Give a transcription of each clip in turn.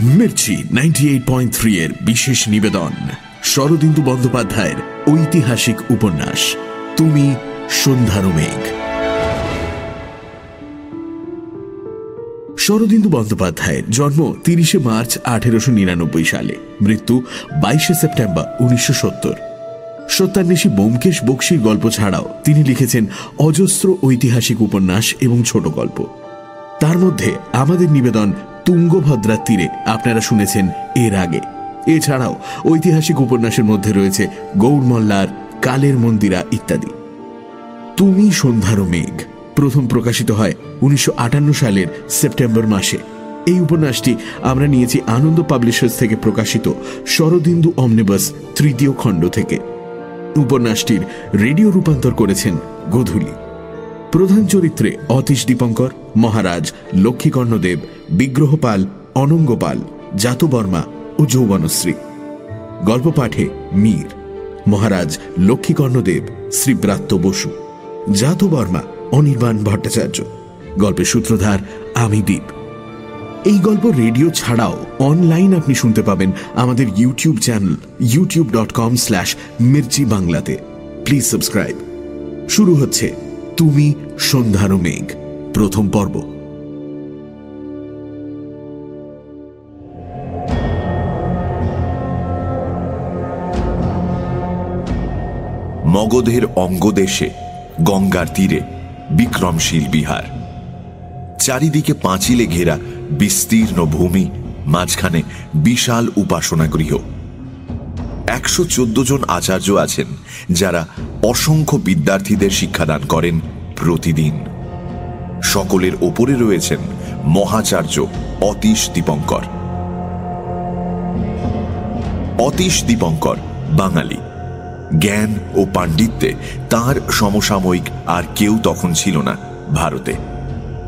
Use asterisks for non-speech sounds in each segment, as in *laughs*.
Mirchi ninety এর বিশেষ নিবেদন, শরদিন্দু বন্দ্যোপাধ্যায়ের ঐতিহাসিক উপন্যাস, তুমি সন্ধ্যার মেঘ। শরদিন্দু বন্দ্যোপাধ্যায়ের জন্ম তিরিশে মার্চ আঠেরোশো নিরানব্বই সালে, মৃত্যু বাইশে সেপ্টেম্বর উনিশশো সত্তর। সত্যান্বেষী বোমকেশ বক্সির গল্প ছাড়াও তিনি লিখেছেন অজস্র ঐতিহাসিক উপন্যাস এবং ছোট গল্প। তার মধ্যে আমাদের নিবেদন তুঙ্গভদ্রার তীরে। আপনারা শুনেছেন এর আগে। এছাড়াও ঐতিহাসিক উপন্যাসের মধ্যে রয়েছে গৌড়মল্লার কালের মন্দিরা ইত্যাদি। তুমি সন্ধ্যার মেঘ। প্রথম প্রকাশিত হয় উনিশশো আটান্ন সালের সেপ্টেম্বর মাসে। এই উপন্যাসটি আমরা নিয়েছি আনন্দ পাবলিশার্স থেকে প্রকাশিত শরদিন্দু অমনিবাস তৃতীয় খণ্ড থেকে। উপন্যাসটির রেডিও রূপান্তর করেছেন গোধূলি। প্রধান চরিত্রে অতীশ দীপঙ্কর মহারাজ লক্ষ্মীকর্ণদেব, বিগ্রহপাল অনঙ্গপাল, জাতবর্মা ও যৌবনশ্রী। গল্প পাঠে মীর। মহারাজ লক্ষ্মীকর্ণদেব, শ্রীব্রাত্য বসু, জাতবর্মা অনির্বাণ ভট্টাচার্য। গল্পের সূত্রধার আমি দ্বীপ এই গল্প রেডিও ছাড়াও অনলাইন আপনি শুনতে পাবেন আমাদের YouTube channel YouTube dot com slash Mirchi বাংলাতে প্লিজ সাবস্ক্রাইব শুরু হচ্ছে তুমি সন্ধ্যার মেঘ। প্রথম পর্ব। মগধের অঙ্গদেশে গঙ্গার তীরে বিক্রমশীল বিহার। চারিদিকে পাঁচিলে ঘেরা বিস্তীর্ণ ভূমি, মাঝখানে বিশাল উপাসনা গৃহ একশো চোদ্দ জন আচার্য আছেন, যারা অসংখ্য বিদ্যার্থীদের শিক্ষাদান করেন প্রতিদিন। সকলের ওপরে রয়েছেন মহাচার্য অতীশ দীপঙ্কর। অতীশ দীপঙ্কর, বাঙালি। জ্ঞান ও পাণ্ডিত্যে তার সমসাময়িক আর কেউ তখন ছিল না ভারতে।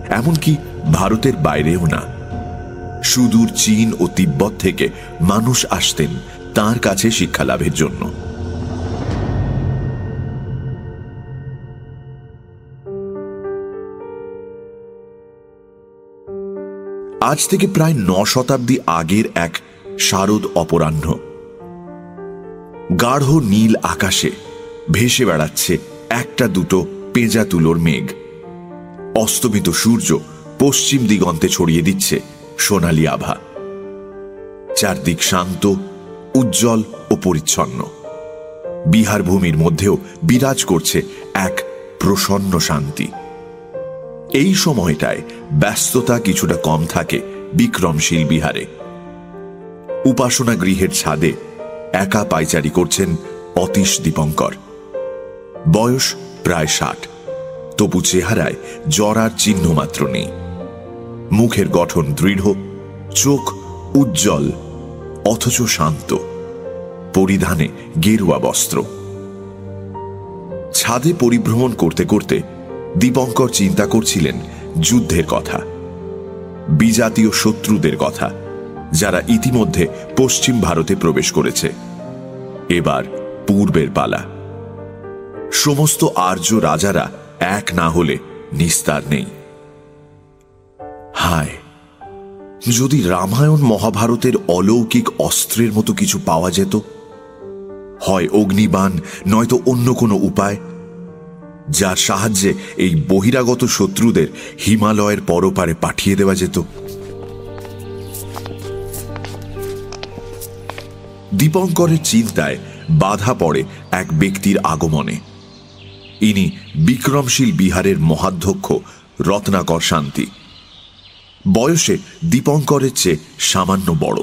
এমনকি ভারতের বাইরেও না। সুদূর চীন ও তিব্বত থেকে মানুষ আসতেন তার কাছে শিক্ষা লাভের জন্য। আজ থেকে প্রায় ন শতাব্দী আগের এক শারদ অপরাহ্ন। গাঢ় নীল আকাশে ভেসে বেড়াচ্ছে একটা দুটো পেঁজা তুলোর মেঘ। অস্তমিত সূর্য পশ্চিম দিগন্তে ছড়িয়ে দিচ্ছে সোনালি আভা। চারদিক শান্ত, উজ্জ্বল ও পরিচ্ছন্ন। বিহার ভূমির মধ্যেও বিরাজ করছে এক প্রসন্ন শান্তি। এই সময়টায় ব্যস্ততা কিছুটা কম থাকে বিক্রমশীল বিহারে। উপাসনা গৃহের ছাদে একা পাইচারি করছেন অতীশ দীপঙ্কর। বয়স প্রায় ষাট, তবু চেহারায় জরার চিহ্ন মাত্র নেই। মুখের গঠন দৃঢ়, চোখ উজ্জ্বল, অথচ শান্ত, পরিধানে গেরুয়া বস্ত্র। ছাদে পরিভ্রমণ করতে করতে দীপঙ্কর চিন্তা করছিলেন যুদ্ধের কথা, বিজাতীয় শত্রুদের কথা, যারা ইতিমধ্যে পশ্চিম ভারতে প্রবেশ করেছে। এবার পূর্বের পালা। সমস্ত আর্য রাজারা এক না হলে নিস্তার নেই। হায়, যদি রামায়ণ মহাভারতের অলৌকিক অস্ত্রের মতো কিছু পাওয়া যেত? হয় অগ্নিবাণ নয়তো অন্য কোনো উপায়? যার সাহায্যে এই বহিরাগত শত্রুদের হিমালয়ের পরপারে পাঠিয়ে দেওয়া যেত। দীপঙ্করের চিন্তায় বাধা পড়ে এক ব্যক্তির আগমনে। ইনি বিক্রমশীল বিহারের মহাধ্যক্ষ রত্নাকর শান্তি। বয়সে দীপঙ্করের চেয়ে সামান্য বড়।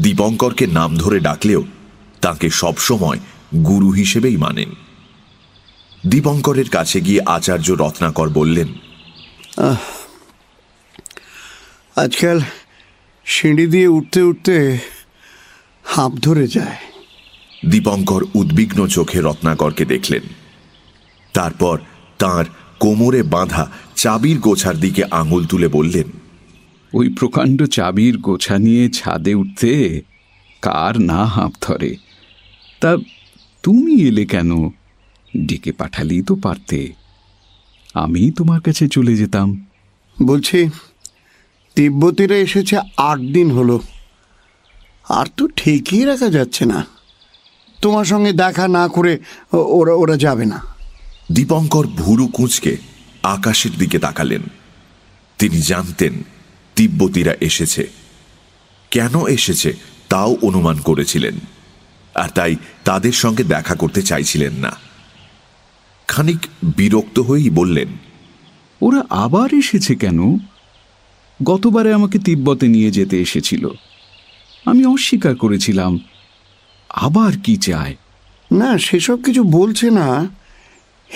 দীপঙ্করকে নাম ধরে ডাকলেও তাকে সবসময় গুরু হিসেবেই মানেন। দীপঙ্করের কাছে গিয়ে আচার্য রত্নাকর বললেন আজকাল সিঁড়ি দিয়ে উঠতে উঠতে হাঁপ ধরে যায়। দীপঙ্কর উদ্বিগ্ন চোখে রত্নাকরকে দেখলেন। তারপর তার কোমরে বাঁধা চাবির গোছার দিকে আঙুল তুলে বললেন ওই প্রকাণ্ড চাবির গোছা নিয়ে ছাদে উঠতে কার না হাঁপ ধরে? তা তুমি এলে কেন? ডেকে পাঠালেই তো পারতে। আমি তোমার কাছে চলে যেতাম। বলছি তিব্বতীরা এসেছে আট দিন হলো। আর তো ঠিকই রাখা যাচ্ছে না। তোমার সঙ্গে দেখা না করে ওরা ওরা যাবে না। দীপঙ্কর ভুরু কুঁচকে আকাশের দিকে তাকালেন। তিনি জানতেন তিব্বতীরা এসেছে। কেন এসেছে তাও অনুমান করেছিলেন। আর তাই তাদের সঙ্গে দেখা করতে চাইছিলেন না। খানিক বিরক্ত হয়েই বললেন ওরা আবার এসেছে কেন? গতবারে আমাকে তিব্বতে নিয়ে যেতে এসেছিল। আমি অস্বীকার করেছিলাম। আবার কি চায়? না সেসব কিছু বলছে না।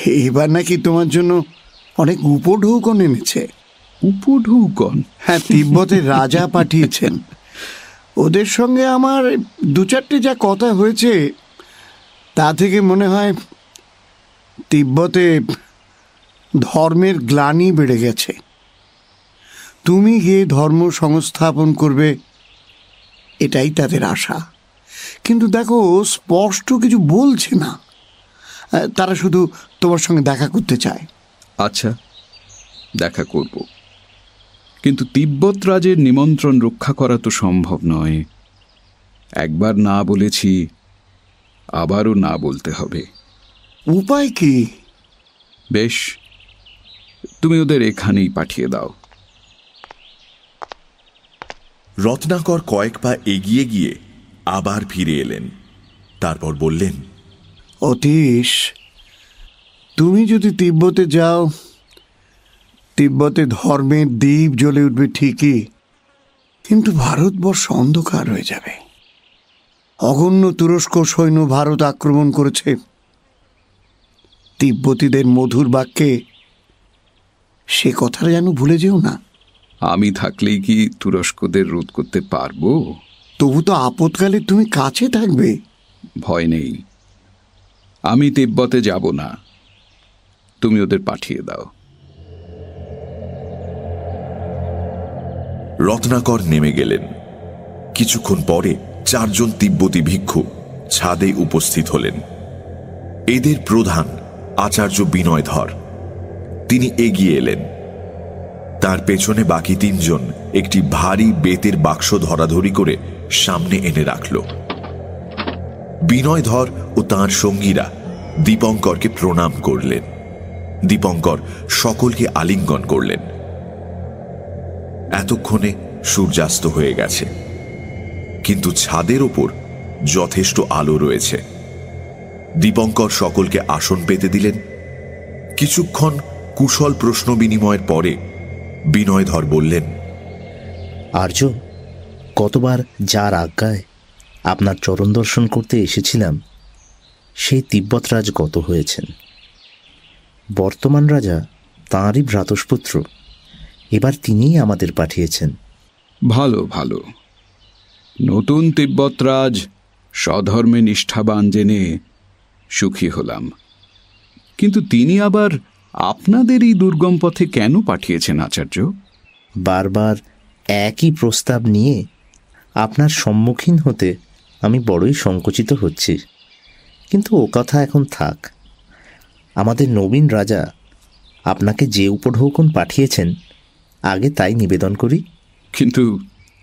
এবার নাকি তোমার জন্য অনেক উপঢৌকন এনেছে। উপঢৌকন? হ্যাঁ তিব্বতের রাজা পাঠিয়েছেন। ওদের সঙ্গে আমার দু চারটে যা কথা হয়েছে তা থেকে মনে হয় তিব্বতে ধর্মের গ্লানি বেড়ে গেছে। তুমি গিয়ে ধর্ম সংস্থাপন করবে, এটাই তাদের আশা। কিন্তু দেখো, স্পষ্ট কিছু বলছে না। তারা শুধু তোমার সঙ্গে দেখা করতে চায়। আচ্ছা দেখা করব। কিন্তু তিব্বত রাজের নিমন্ত্রণ রক্ষা করা তো সম্ভব নয়। একবার না বলেছি, আবারও না বলতে হবে। উপায় কি? বেশ তুমি ওদের এখানেই পাঠিয়ে দাও। রত্নাকর কয়েক পা এগিয়ে গিয়ে আবার ফিরে এলেন। তারপর বললেন অতীশ তুমি যদি তিব্বতে যাও তিব্বতে ধর্মের দ্বীপ জ্বলে উঠবে ঠিকই কিন্তু ভারতবর্ষ অন্ধকার হয়ে যাবে। অগণ্য তুরস্ক সৈন্য ভারত আক্রমণ করেছে। তিব্বতীদের মধুর বাক্যে সে কথাটা যেন ভুলে যেও না। আমি থাকলেই কি তুরস্কদের রোধ করতে পারব? তবু তো আপৎকালে তুমি কাছে থাকবে। ভয় নেই। আমি তিব্বতে যাব না। তুমি ওদের পাঠিয়ে দাও। রত্নাকর নেমে গেলেন। কিছুক্ষণ পরে চারজন তিব্বতী ভিক্ষু ছাদে উপস্থিত হলেন। এদের প্রধান আচার্য বিনয়ধর। তিনি এগিয়ে এলেন। তার পেছনে বাকি তিনজন একটি ভারী বেতের বাক্স ধরাধরি করে সামনে এনে রাখল। বিনয়ধর ও তাঁর সঙ্গীরা দীপঙ্করকে প্রণাম করলেন। দীপঙ্কর সকলকে আলিঙ্গন করলেন। এতক্ষণে সূর্যাস্ত হয়ে গেছে। কিন্তু ছাদের ওপর যথেষ্ট আলো রয়েছে। দীপঙ্কর সকলকে আসন পেতে দিলেন। কিছুক্ষণ কুশল প্রশ্ন বিনিময়ের পরে বিনয়ধর বললেন আর্য কতবার যার আজ্ঞায় আপনার চরণ দর্শন করতে এসেছিলাম সেই তিব্বতরাজ গত হয়েছেন। বর্তমান রাজা তাঁরই ভ্রাতস্পুত্র এবার তিনিই আমাদের পাঠিয়েছেন। ভালো ভালো। নতুন তিব্বতরাজ স্বধর্মে নিষ্ঠাবান জেনে সুখী হলাম। কিন্তু তিনি আবার আপনাদের এই দুর্গম পথে কেন পাঠিয়েছেন আচার্য? বারবার একই প্রস্তাব নিয়ে আপনার সম্মুখীন হতে আমি বড়ই সংকুচিত হচ্ছি। কিন্তু ও কথা এখন থাক। আমাদের নবীন রাজা আপনাকে যে উপঢৌকন পাঠিয়েছেন আগে তাই নিবেদন করি। কিন্তু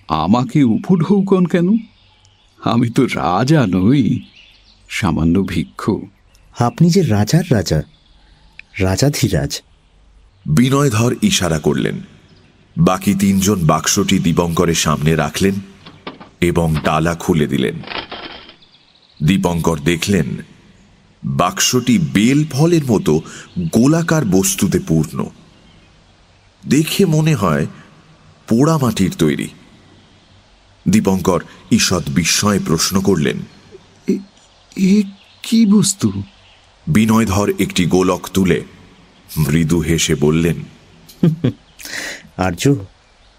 আমাকে উপঢৌকন কেন? আমি তো রাজা নই। সামান্য ভিক্ষু। আপনি যে রাজার রাজা রাজাধিরাজ। বিনয়ধর ইশারা করলেন। বাকি তিনজন বাক্সটি দীপঙ্করের সামনে রাখলেন এবং ডালা খুলে দিলেন। দীপঙ্কর দেখলেন বাক্সটি বেল ফলের মতো গোলাকার বস্তুতে পূর্ণ। দেখে মনে হয় পোড়া মাটির তৈরি। দীপঙ্কর ঈষৎ বিস্ময়ে প্রশ্ন করলেন এ কি বস্তু? বিনয়ধর একটি গোলক তুলে মৃদু হেসে বললেন আর্য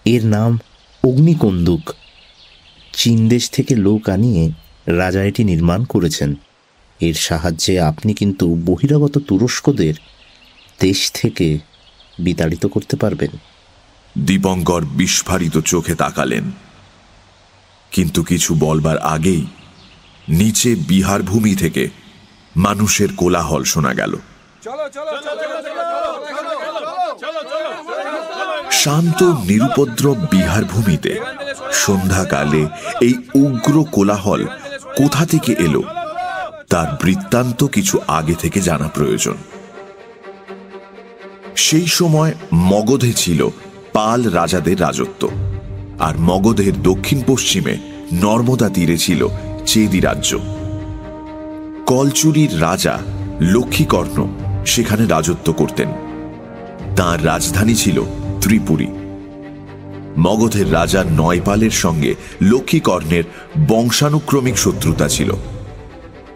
এর নাম অগ্নিকন্দুক। চীন দেশ থেকে লোক আনিয়ে রাজা এটি নির্মাণ করেছেন। এর সাহায্যে আপনি কিন্তু বহিরাগত তুরস্কদের দেশ থেকে বিতাড়িত করতে পারবেন। দীপঙ্কর বিস্ফারিত চোখে তাকালেন। কিন্তু কিছু বলবার আগেই নিচে বিহার ভূমি থেকে মানুষের কোলাহল শোনা গেল শান্ত নিরুপদ্রব বিহার ভূমিতে সন্ধ্যাকালে এই উগ্র কোলাহল কোথা থেকে এলো তার বৃত্তান্ত কিছু আগে থেকে জানা প্রয়োজন সেই সময় মগধে ছিল পাল রাজাদের রাজত্ব আর মগধের দক্ষিণ পশ্চিমে নর্মদা তীরে ছিল চেদি রাজ্য। কলচুরির রাজা লক্ষ্মীকর্ণ সেখানে রাজত্ব করতেন। তার রাজধানী ছিল ত্রিপুরী। মগধের রাজা নয়পালের সঙ্গে লক্ষ্মীকর্ণের বংশানুক্রমিক শত্রুতা ছিল।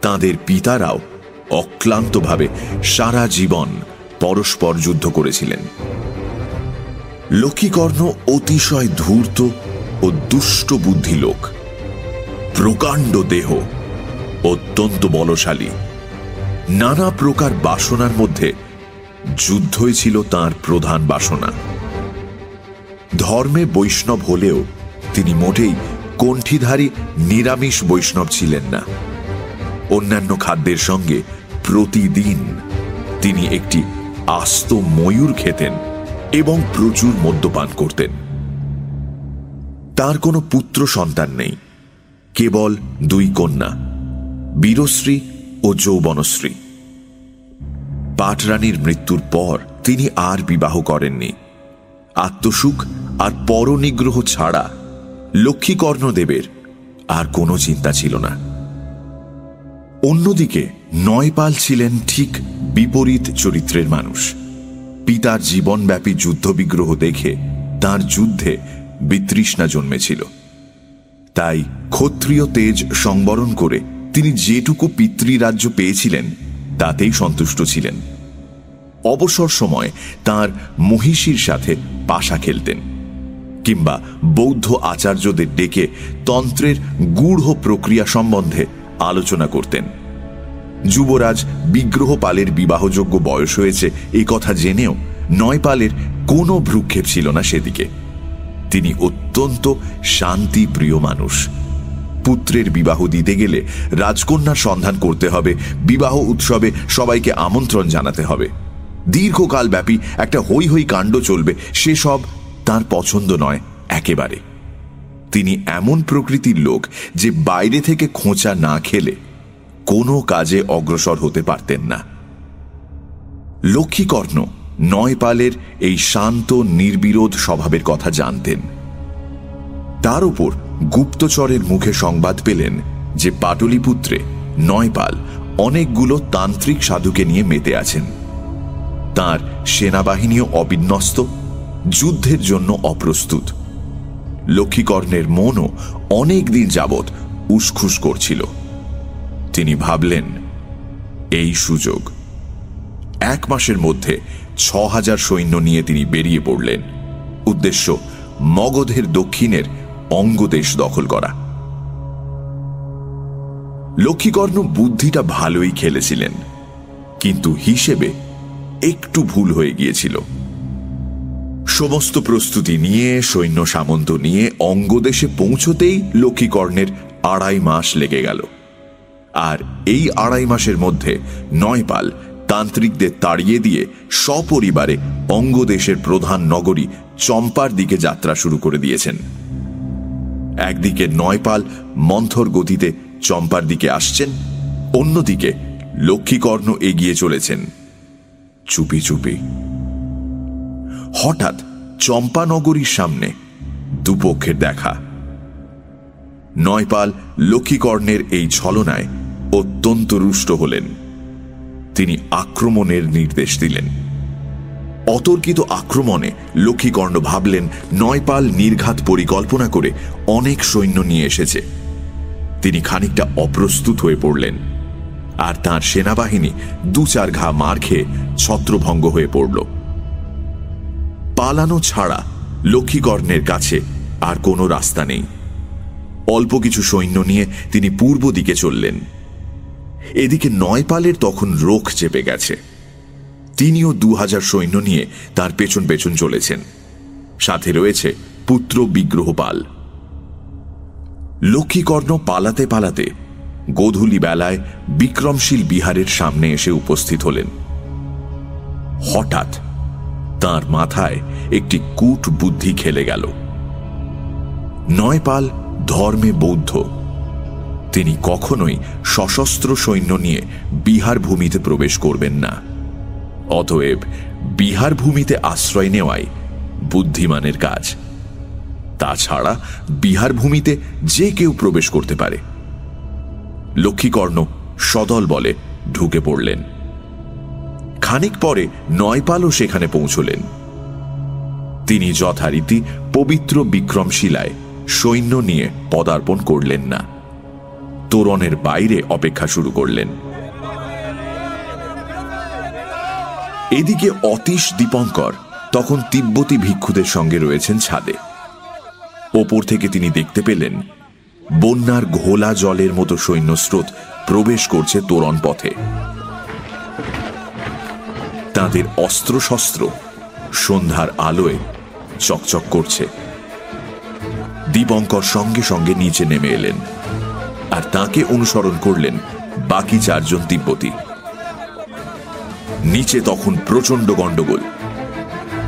তাদের পিতারাও অক্লান্তভাবে সারা জীবন পরস্পর যুদ্ধ করেছিলেন। লক্ষ্মীকর্ণ অতিশয় ধূর্ত ও দুষ্ট বুদ্ধি লোক প্রকাণ্ড দেহ, অত্যন্ত বলশালী। নানা প্রকার বাসনার মধ্যে যুদ্ধই ছিল তার প্রধান বাসনা। ধর্মে বৈষ্ণব হলেও তিনি মোটেই কণ্ঠিধারী, নিরামিষ বৈষ্ণব ছিলেন না। অন্যান্য খাদ্যের সঙ্গে প্রতিদিন তিনি একটি আস্ত ময়ূর খেতেন এবং প্রচুর মদ্যপান করতেন। তার কোনো পুত্র সন্তান নেই। কেবল দুই কন্যা, বীরশ্রী ও যৌবনশ্রী। পাটরানীর মৃত্যুর পর তিনি আর বিবাহ করেননি। আত্মসুখ আর পরনিগ্রহ ছাড়া লক্ষ্মীকর্ণদেবের আর কোনো চিন্তা ছিল না। অন্যদিকে নয়পাল ছিলেন ঠিক বিপরীত চরিত্রের মানুষ। পিতার জীবনব্যাপী যুদ্ধবিগ্রহ দেখে তার যুদ্ধে বিতৃষ্ণা জন্মেছিল। তাই ক্ষত্রিয় তেজ সংবরণ করে তিনি যেটুকু পিতৃরাজ্য পেয়েছিলেন, তাতেই সন্তুষ্ট ছিলেন। অবসর সময় তার মহিষীর সাথে পাশা খেলতেন কিংবা বৌদ্ধ আচার্যদের ডেকে তন্ত্রের গূঢ় প্রক্রিয়া সম্বন্ধে আলোচনা করতেন। যুবরাজ বিগ্রহপালের বিবাহযোগ্য বয়স হয়েছে এই কথা জেনেও নয়পালের কোনো ভ্রুক্ষেপ ছিল না সেদিকে। তিনি অত্যন্ত শান্তি প্রিয় মানুষ। পুত্রের বিবাহ দিতে গেলে রাজকন্যার সন্ধান করতে হবে, বিবাহ উৎসবে সবাইকে আমন্ত্রণ জানাতে হবে। দীর্ঘকাল ব্যাপী একটা হই হই কাণ্ড চলবে, সেসব তার পছন্দ নয় একেবারে। তিনি এমন প্রকৃতির লোক যে বাইরে থেকে খোঁচা না খেলে কোনো কাজে অগ্রসর হতে পারতেন না। লক্ষ্মীকর্ণ নয়পালের এই শান্ত, নির্বিরোধ স্বভাবের কথা জানতেন। তার উপর গুপ্তচরের মুখে সংবাদ পেলেন যে পাটলিপুত্রে নয়পাল অনেকগুলো তান্ত্রিক সাধুকে নিয়ে মেতে আছেন। তার সেনাবাহিনীও অবিন্যস্ত, যুদ্ধের জন্য অপ্রস্তুত। লক্ষ্মীকর্ণের মনও অনেক দিন যাবৎ উসখুস করছিল। তিনি ভাবলেন, এই সুযোগ এক মাসের মধ্যে ছ সৈন্য নিয়ে তিনি বেরিয়ে পড়লেন। উদ্দেশ্য, মগধের দক্ষিণের অঙ্গদেশ দখল করা। লক্ষ্মীকর্ণ বুদ্ধিটা ভালোই খেলেছিলেন, কিন্তু হিসেবে একটু ভুল হয়ে গিয়েছিল। সমস্ত প্রস্তুতি নিয়ে, সৈন্য সামন্ত নিয়ে অঙ্গদেশে পৌঁছতেই লক্ষ্মীকর্ণের আড়াই মাস লেগে গেল। আর এই আড়াই মাসের মধ্যে নয়পাল তান্ত্রিকদের তাড়িয়ে দিয়ে সপরিবারে অঙ্গদেশের প্রধান নগরী চম্পার দিকে যাত্রা শুরু করে দিয়েছেন। একদিকে নয়পাল মন্থর গতিতে চম্পার দিকে আসছেন, অন্যদিকে লক্ষ্মীকর্ণ এগিয়ে চলেছেন। চুপি চুপি। হঠাৎ চম্পানগরীর সামনে দুপক্ষের দেখা। নয়পাল লক্ষ্মীকর্ণের এই ছলনায় অত্যন্ত রুষ্ট হলেন। তিনি আক্রমণের নির্দেশ দিলেন। অতর্কিত আক্রমণে লক্ষ্মীকর্ণ ভাবলেন নয়পাল নির্ঘাত পরিকল্পনা করে অনেক সৈন্য নিয়ে এসেছে। তিনি খানিকটা অপ্রস্তুত হয়ে পড়লেন। আর তার সেনাবাহিনী দু চার ঘা মার খেয়ে ছত্রভঙ্গ হয়ে পড়ল। পালানো ছাড়া লক্ষ্মীকর্ণের কাছে আর কোনো রাস্তা নেই। অল্প কিছু সৈন্য নিয়ে তিনি পূর্ব দিকে চললেন। এদিকে নয়পালের তখন রোখ চেপে গেছে। তিনিও দু হাজার সৈন্য নিয়ে তার পেছন পেছন চলেছেন। সাথে রয়েছে পুত্র বিগ্রহপাল লক্ষ্মীকর্ণ পালাতে পালাতে গোধূলি বেলায় বিক্রমশীল বিহারের সামনে এসে উপস্থিত হলেন। হঠাৎ তার মাথায় একটি কূট বুদ্ধি খেলে গেল। নয়পাল ধর্মে বৌদ্ধ। তিনি কখনোই সশস্ত্র সৈন্য নিয়ে বিহার ভূমিতে প্রবেশ করবেন না। অতএব বিহার ভূমিতে আশ্রয় নেওয়াই বুদ্ধিমানের কাজ। তাছাড়া বিহার ভূমিতে যে কেউ প্রবেশ করতে পারে। লক্ষ্মীকর্ণ সদল বলে ঢুকে পড়লেন। খানিক পরে নয়পালও সেখানে পৌঁছলেন। তিনি যথারীতি পবিত্র বিক্রমশিলায় সৈন্য নিয়ে পদার্পণ করলেন না। তোরণের বাইরে অপেক্ষা শুরু করলেন। এদিকে অতীশ দীপঙ্কর তখন তিব্বতী ভিক্ষুদের সঙ্গে রয়েছেন ছাদে। ওপর থেকে তিনি দেখতে পেলেন, বন্যার ঘোলা জলের মতো সৈন্য স্রোত প্রবেশ করছে তোরণ পথে। তাদের অস্ত্রশস্ত্র সন্ধ্যার আলোয় চকচক করছে। দীপঙ্কর সঙ্গে সঙ্গে নিচে নেমে এলেন। আর তাকে অনুসরণ করলেন বাকি চারজন তিব্বতী। নিচে তখন প্রচণ্ড গন্ডগোল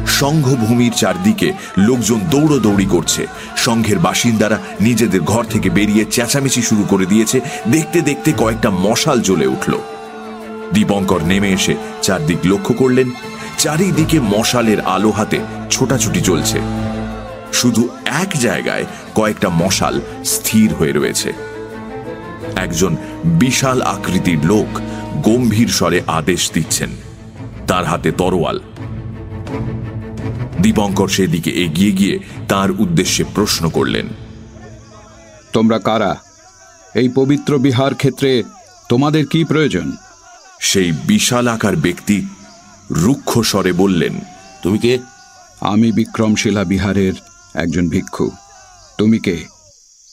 সংঘভূমির চারদিকে লোকজন দৌড়দৌড়ি করছে। সংঘের বাসিন্দারা নিজেদের ঘর থেকে বেরিয়ে চেঁচামেচি শুরু করে দিয়েছে। দেখতে দেখতে কয়েকটা মশাল জ্বলে উঠল। দীপঙ্কর নেমে এসে চারদিক লক্ষ্য করলেন। চারিদিকে মশালের আলো হাতে ছোটাছুটি চলছে। শুধু এক জায়গায় কয়েকটা মশাল স্থির হয়ে রয়েছে। একজন বিশাল আকৃতির লোক গম্ভীর স্বরে আদেশ দিচ্ছেন। তার হাতে তরোয়াল। দীপঙ্কর সেদিকে এগিয়ে গিয়ে তার উদ্দেশ্যে প্রশ্ন করলেন তোমরা কারা? এই পবিত্র বিহার ক্ষেত্রে তোমাদের কি প্রয়োজন? সেই বিশাল আকার ব্যক্তি রুক্ষ স্বরে বললেন তুমি কে? আমি বিক্রমশিলা বিহারের একজন ভিক্ষু। তুমি কে?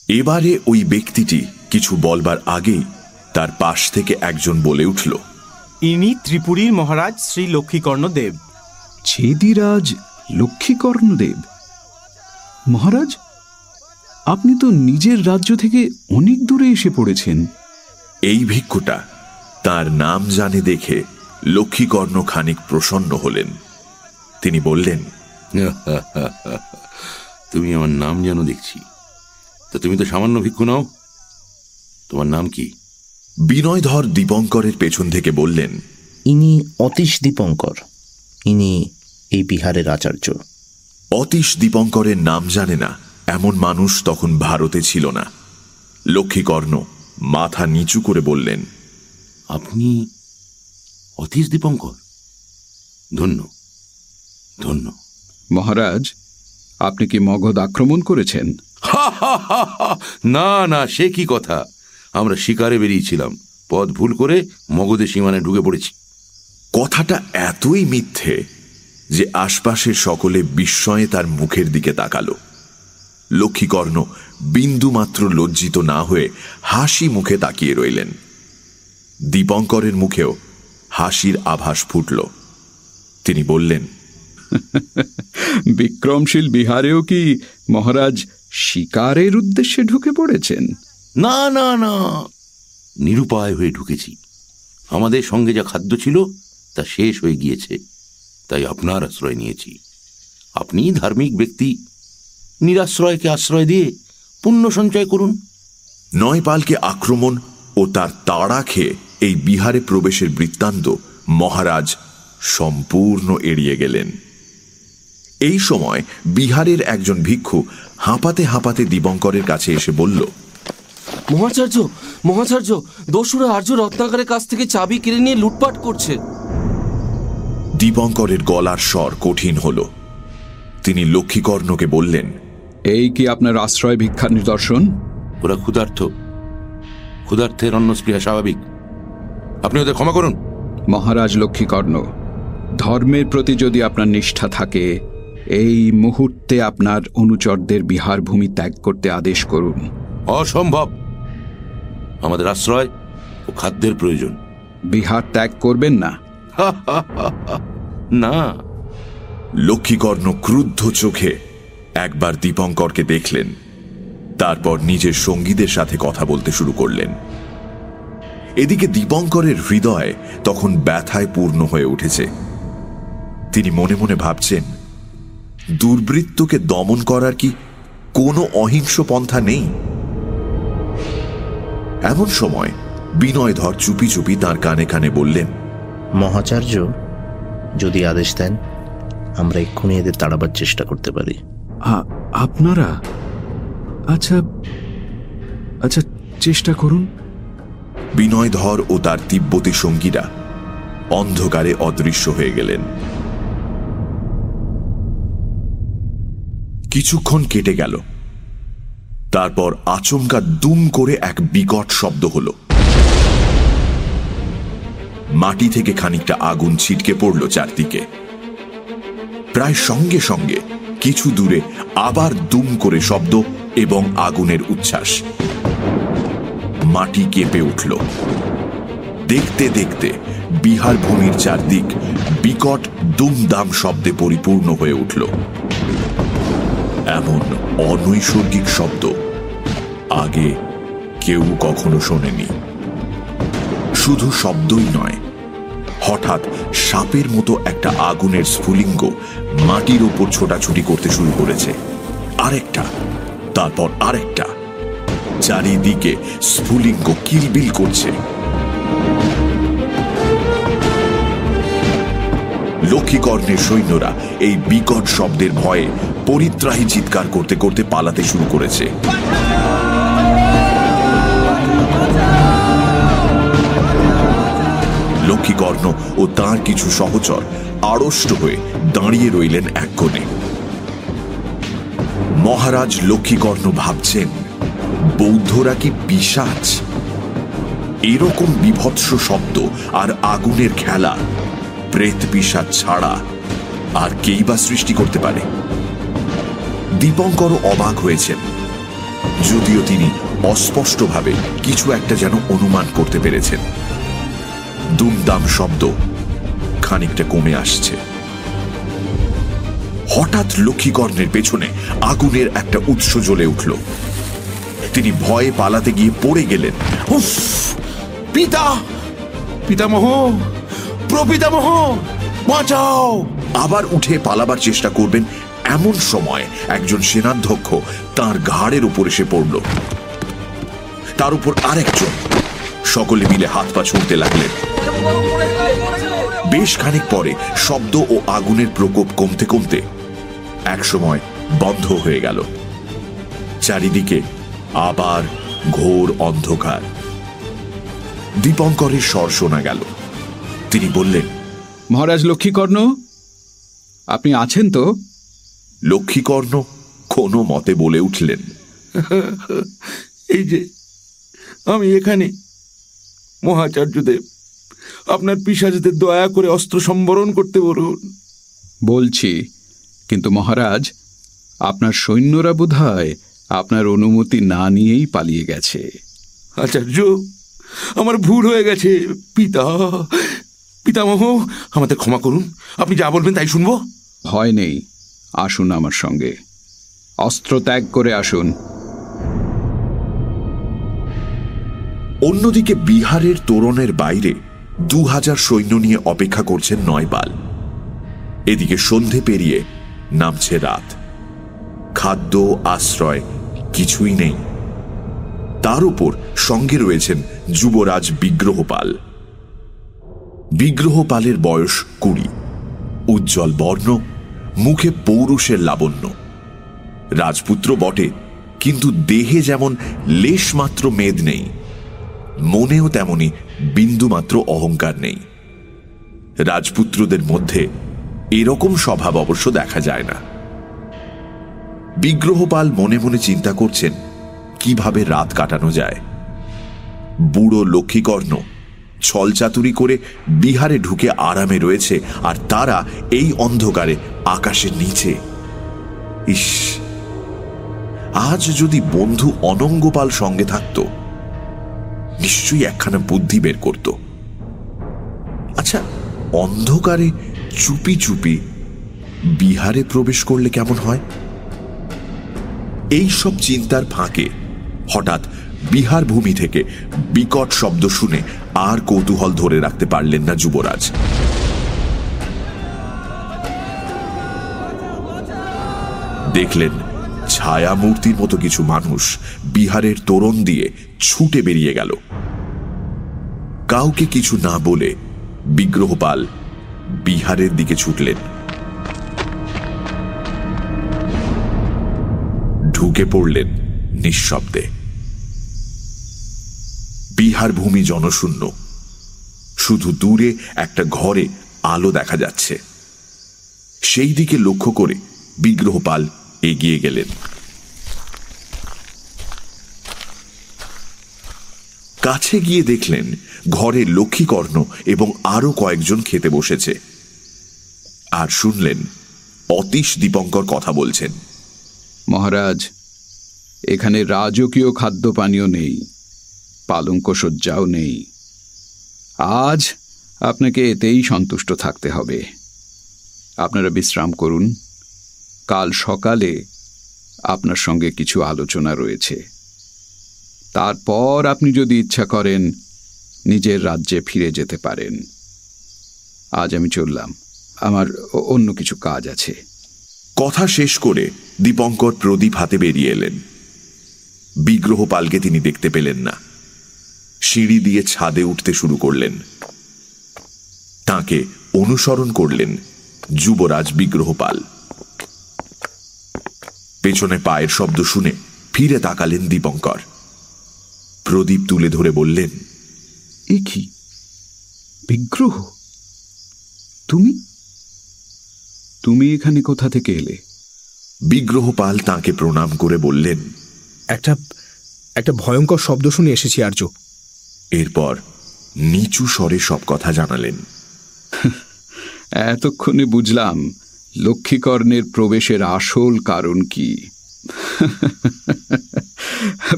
এবারে ওই ব্যক্তিটি কিছু বলবার আগেই তার পাশ থেকে একজন বলে উঠল ইনি ত্রিপুরীর মহারাজ শ্রী লক্ষ্মীকর্ণ দেব। ছেদিরাজ লক্ষ্মীকর্ণদেব মহারাজ আপনি তো নিজের রাজ্য থেকে অনেক দূরে এসে পড়েছেন। এই ভিক্ষুটা তার নাম জানে দেখে লক্ষ্মীকর্ণ খানিক প্রসন্ন হলেন। তিনি বললেন তুমি আমার নাম জানো দেখছি। তো তুমি তো সামান্য ভিক্ষু নাও। তোমার নাম কি? বিনয়ধর দীপঙ্করের পেছন থেকে বললেন ইনি অতীশ দীপঙ্কর। ইনি এই বিহারের আচার্য। অতীশ দীপঙ্করের নাম জানে না এমন মানুষ তখন ভারতে ছিল না। লক্ষ্মীকর্ণ মাথা নিচু করে বললেন আপনি অতীশ দীপঙ্কর? ধন্য ধন্য। মহারাজ আপনি কি মগধ আক্রমণ করেছেন? না না সে কি কথা? আমরা শিকারে বেরিয়েছিলাম। পথ ভুল করে মগধে সীমানায় ঢুকে পড়েছি। কথাটা এতই মিথ্যে যে আশপাশের সকলে বিস্ময়ে তার মুখের দিকে তাকালো। লক্ষ্মীকর্ণ বিন্দুমাত্র লজ্জিত না হয়ে হাসি মুখে তাকিয়ে রইলেন। দীপঙ্করের মুখেও হাসির আভাস ফুটল। তিনি বললেন, বিক্রমশীল বিহারেও কি মহারাজ শিকারের উদ্দেশ্যে ঢুকে পড়েছেন? না না না। নিরুপায় হয়ে ঢুকেছি। আমাদের সঙ্গে যা খাদ্য ছিল, তা শেষ হয়ে গিয়েছে। তাই আপনার আশ্রয় নিয়েছি। আপনি ধার্মিক ব্যক্তি। নিরাশ্রয়কে আশ্রয় দিয়ে পুণ্য সঞ্চয় করুন। নয়পালকে আক্রমণ ও তার তাড়া খেয়ে এই বিহারে প্রবেশের বৃত্তান্ত মহারাজ সম্পূর্ণ এড়িয়ে গেলেন। এই সময় বিহারের একজন ভিক্ষু হাঁপাতে হাঁপাতে দিবঙ্করের কাছে এসে বলল মহাচার্য মহাচার্য দস্যুরা আর্য রত্নাকরের কাছ থেকে চাবি কেড়ে নিয়ে লুটপাট করছে। দীপঙ্করের গলার স্বর কঠিন হল। তিনি লক্ষ্মীকর্ণকে বললেন এই কি আপনার আশ্রয় ভিক্ষার নিদর্শন? ওরা ক্ষুধার্থ ক্ষুধার্থের অন্ন স্পৃহা স্বাভাবিক। আপনি ওদের ক্ষমা করুন। মহারাজ লক্ষ্মীকর্ণ ধর্মের প্রতি যদি আপনার নিষ্ঠা থাকে এই মুহূর্তে আপনার অনুচরদের বিহার ভূমি ত্যাগ করতে আদেশ করুন। অসম্ভব। আমাদের আশ্রয় ও খাদ্যের প্রয়োজন। বিহার ত্যাগ করবেন না। না। লক্ষ্মীকর্ণ ক্রুদ্ধ চোখে একবার দীপঙ্করকে দেখলেন। তারপর নিজের সঙ্গীদের সাথে কথা বলতে শুরু করলেন। এদিকে দীপঙ্করের হৃদয় তখন ব্যথায় পূর্ণ হয়ে উঠেছে। তিনি মনে মনে ভাবছেন দুর্বৃত্তকে দমন করার কি কোনো অহিংস পন্থা নেই? এমন সময় বিনয়ধর চুপি চুপি তার কানে কানে বললেন মহাচার্য যদি আদেশ দেন আমরা এক্ষুনি এদের তাড়াবার চেষ্টা করতে পারি। আপনারা? আচ্ছা আচ্ছা চেষ্টা করুন। বিনয়ধর ও তার তিব্বতী সঙ্গীরা অন্ধকারে অদৃশ্য হয়ে গেলেন। কিছুক্ষণ কেটে গেল। তারপর আচমকা দুম করে এক বিকট শব্দ হল। মাটি থেকে খানিকটা আগুন ছিটকে পড়ল চারদিকে। প্রায় সঙ্গে সঙ্গে কিছু দূরে আবার দুম করে শব্দ এবং আগুনের উচ্ছ্বাস। মাটি কেঁপে উঠল। দেখতে দেখতে বিহার ভূমির চারদিক বিকট দুমদাম শব্দে পরিপূর্ণ হয়ে উঠল। এমন অনৈসর্গিক শব্দ আগে কেউ কখনো শোনেনি। শুধু শব্দই নয়, হঠাৎ সাপের মতো একটা আগুনের স্ফুলিঙ্গ মাটির ওপর ছোটাছুটি করতে শুরু করেছে। আরেকটা, তারপর আরেকটা। চারিদিকে স্ফুলিঙ্গ কিলবিল করছে। লক্ষ্মীকর্ণের সৈন্যরা এই বিকট শব্দের ভয়ে পরিত্রাহী চিৎকার করতে করতে পালাতে শুরু করেছে। ও তার কিছু সহচর আড়ষ্ট হয়ে দাঁড়িয়ে রইলেন এক কোণে। মহারাজ লক্ষ্মীকর্ণ ভাবছেন, বৌদ্ধরা কি পিসাচ এরকম বিভৎস শব্দ আর আগুনের খেলা প্রেত পিসাচ ছাড়া আর কেই বা সৃষ্টি করতে পারে? দীপঙ্কর অবাক হয়েছেন, যদিও তিনি অস্পষ্টভাবে কিছু একটা যেন অনুমান করতে পেরেছেন। দুমদাম শব্দ খানিকটা কমে আসছে। হঠাৎ লক্ষ্মীকর্ণের পেছনে আগুনের একটা উৎস জ্বলে উঠল। তিনি ভয়ে পালাতে গিয়ে পড়ে গেলেন। উফ! পিতা! পিতামহ! প্রপিতামহ! বাঁচাও! আবার উঠে পালাবার চেষ্টা করবেন এমন সময় একজন সেনাধ্যক্ষ তার ঘাড়ের উপর এসে পড়ল। তার উপর আরেকজন। সকলে মিলে হাত পা ছুঁড়তে লাগলেন। বেশ খানিক পরে শব্দ ও আগুনের প্রকোপ কমতে কমতে একসময় বন্ধ হয়ে গেল। চারিদিকে আবার ঘোর অন্ধকার। দীপঙ্করের স্বর শোনা গেল। তিনি বললেন মহারাজ লক্ষ্মীকর্ণ আপনি আছেন তো? লক্ষ্মীকর্ণ কোনো মতে বলে উঠলেন। এই যে আমি এখানে মহাচার্যদেব আপনার পিসাজদের দয়া করে অস্ত্র সম্বরণ করতে বলুন। বলছি কিন্তু মহারাজ আপনার সৈন্যরা বোধহয় আপনার অনুমতি না নিয়েই পালিয়ে গেছে। আচার্য আমার ভুল হয়ে গেছে। পিতা পিতামহ আমাদের ক্ষমা করুন। আপনি যা বলবেন তাই শুনব। ভয় নেই আসুন আমার সঙ্গে। অস্ত্র ত্যাগ করে আসুন। অন্যদিকে বিহারের তোরণের বাইরে দু হাজার সৈন্য নিয়ে অপেক্ষা করছেন নয়পাল এদিকে সন্ধে পেরিয়ে নামছে রাত। খাদ্য, আশ্রয়, কিছুই নেই। তার উপর সঙ্গে রয়েছেন যুবরাজ বিগ্রহপাল। বিগ্রহপালের বয়স কুড়ি। উজ্জ্বল বর্ণ, মুখে পৌরুষের লাবণ্য। রাজপুত্র বটে, কিন্তু দেহে যেমন লেশমাত্র মেদ নেই, মনেও তেমনি বিন্দুমাত্র অহংকার নেই। রাজপুত্রদের মধ্যে এরকম স্বভাব অবশ্য দেখা যায় না। বিগ্রহপাল মনে মনে চিন্তা করছেন, কীভাবে রাত কাটানো যায়। বুড়ো লক্ষ্মীকর্ণ ছলচাতুরি করে বিহারে ঢুকে আরামে রয়েছে আর তারা এই অন্ধকারে আকাশের নিচে। ইস, আজ যদি বন্ধু অনঙ্গপাল সঙ্গে থাকতো নিশ্চয়ই একখানা বুদ্ধি বের করত। আচ্ছা অন্ধকারে চুপি চুপি বিহারে প্রবেশ করলে কেমন হয়? এই সব চিন্তার ফাঁকে হঠাৎ বিহার ভূমি থেকে বিকট শব্দ শুনে আর কৌতূহল ধরে রাখতে পারলেন না যুবরাজ। দেখলেন ছায়া মূর্তির মতো কিছু মানুষ বিহারের তোরণ দিয়ে ছুটে বেরিয়ে গেল। কাউকে কিছু না বলে বিগ্রহপাল বিহারের দিকে ছুটলেন। ঢুকে পড়লেন নিঃশব্দে। বিহার ভূমি জনশূন্য। শুধু দূরে একটা ঘরে আলো দেখা যাচ্ছে। সেই দিকে লক্ষ্য করে বিগ্রহপাল এগিয়ে গেলেন। কাছে গিয়ে দেখলেন ঘরে লক্ষ্মীকর্ণ এবং আরও কয়েকজন খেতে বসেছে। আর শুনলেন অতীশ দীপঙ্কর কথা বলছেন। মহারাজ, এখানে রাজকীয় খাদ্য পানীয় নেই পালঙ্ক সজ্জাও নেই। আজ আপনাকে এতেই সন্তুষ্ট থাকতে হবে। আপনারা বিশ্রাম করুন। কাল সকালে আপনার সঙ্গে কিছু আলোচনা রয়েছে। তারপর আপনি যদি ইচ্ছা করেন, নিজের রাজ্যে ফিরে যেতে পারেন। আজ আমি চললাম। আমার অন্য কিছু কাজ আছে। কথা শেষ করে দীপঙ্কর প্রদীপ হাতে বেরিয়ে এলেন। বিগ্রহপালকে তিনি দেখতে পেলেন না। সিঁড়ি দিয়ে ছাদে উঠতে শুরু করলেন। তাকে অনুসরণ করলেন যুবরাজ বিগ্রহপাল পেছনে পায়ের শব্দ শুনে ফিরে তাকালেন দীপঙ্কর। প্রদীপ তুলে ধরে বললেন এ কি? বিগ্রহ? তুমি? তুমি এখানে কোথা থেকে এলে? বিগ্রহপাল তাকে প্রণাম করে বললেন একটা একটা ভয়ঙ্কর শব্দ শুনে এসেছি আর্য। এরপর নিচু স্বরে সব কথা জানালেন। *laughs* এতক্ষণে বুঝলাম লক্ষ্মীকর্ণের প্রবেশের আসল কারণ কি?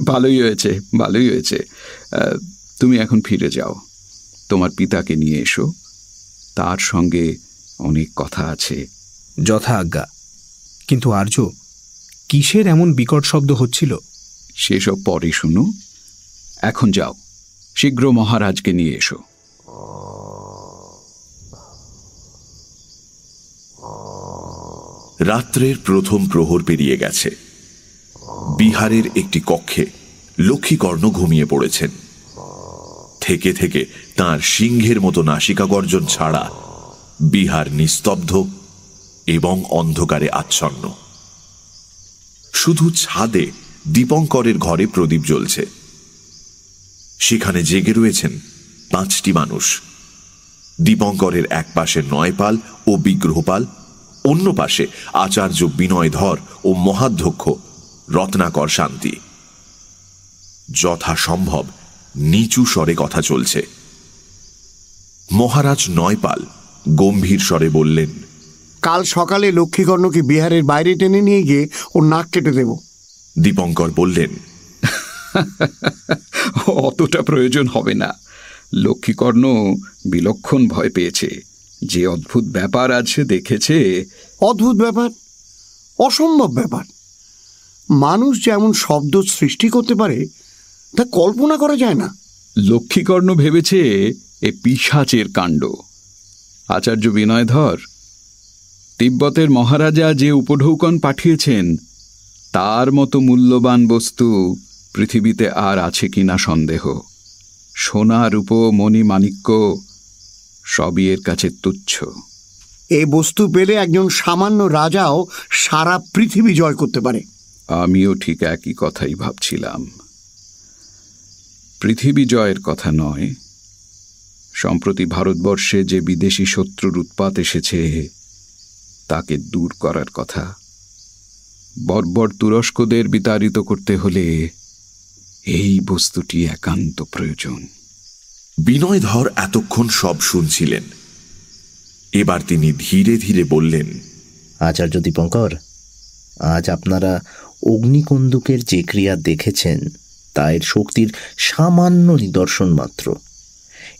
ভালোই হয়েছে ভালোই হয়েছে। তুমি এখন ফিরে যাও। তোমার পিতাকে নিয়ে এসো। তার সঙ্গে অনেক কথা আছে। যথা আজ্ঞা। কিন্তু আর্য কিসের এমন বিকট শব্দ হচ্ছিল? সেসব পরে শুনো। এখন যাও। শীঘ্র মহারাজকে নিয়ে এসো। রাত্রের প্রথম প্রহর পেরিয়ে গেছে। বিহারের একটি কক্ষে লক্ষ্মীকর্ণ ঘুমিয়ে পড়েছেন। থেকে থেকে তার সিংহের মতো নাসিকা গর্জন ছাড়া বিহার নিস্তব্ধ এবং অন্ধকারে আচ্ছন্ন। শুধু ছাদে দীপঙ্করের ঘরে প্রদীপ জ্বলছে। সেখানে জেগে রয়েছেন পাঁচটি মানুষ। দীপঙ্করের এক পাশে নয়পাল ও বিগ্রহপাল অন্য পাশে আচার্য বিনয়ধর ও মহাধ্যক্ষ রত্নাকর শান্তি। যথাসম্ভব নিচু স্বরে কথা চলছে। মহারাজ নয়পাল গম্ভীর স্বরে বললেন কাল সকালে লক্ষ্মীকর্ণকে বিহারের বাইরে টেনে নিয়ে গিয়ে ওর নাক কেটে দেব? দীপঙ্কর বললেন অতটা প্রয়োজন হবে না। লক্ষ্মীকর্ণ বিলক্ষণ ভয় পেয়েছে। যে অদ্ভুত ব্যাপার আছে দেখেছে। অদ্ভুত ব্যাপার? অসম্ভব ব্যাপার। মানুষ যেমন শব্দ সৃষ্টি করতে পারে তা কল্পনা করা যায় না। লক্ষ্মীকর্ণ ভেবেছে এ পিশাচের কাণ্ড। আচার্য বিনয়ধর তিব্বতের মহারাজা যে উপঢৌকন পাঠিয়েছেন তার মতো মূল্যবান বস্তু পৃথিবীতে আর আছে কিনা সন্দেহ। সোনা রূপ মণি মাণিক্য সবই এর কাছে তুচ্ছ। এই বস্তু পেলে একজন সামান্য রাজাও সারা পৃথিবী জয় করতে পারে। আমিও ঠিক একই কথাই ভাবছিলাম। পৃথিবী জয়ের কথা নয় সম্প্রতি ভারতবর্ষে যে বিদেশি শত্রুর উৎপাত এসেছে তাকে দূর করার কথা। বর্বর তুরস্কদের বিতাড়িত করতে হলে এই বস্তুটি একান্ত প্রয়োজন। বিনয়ধর এতক্ষণ সব শুনছিলেন। এবার তিনি ধীরে ধীরে বললেন আচার্য দীপঙ্কর আজ আপনারা অগ্নিকন্দুকের যে ক্রিয়া দেখেছেন তা এর শক্তির সামান্য নিদর্শন মাত্র।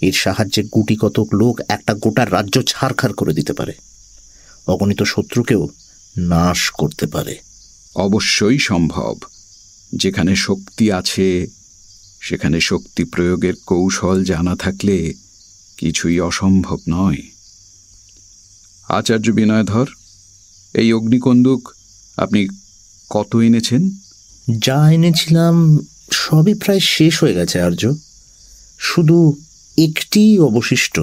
এর সাহায্যে গুটি কতক লোক একটা গোটা রাজ্য ছারখার করে দিতে পারে। অগণিত শত্রুকেও নাশ করতে পারে। অবশ্যই সম্ভব। যেখানে শক্তি আছে সেখানে শক্তি প্রয়োগের কৌশল জানা থাকলে কিছুই অসম্ভব নয়। আচার্য বিনয়ধর এই অগ্নিকন্দুক আপনি কত এনেছেন? যা এনেছিলাম সবই প্রায় শেষ হয়ে গেছে আর্য। শুধু একটি অবশিষ্ট।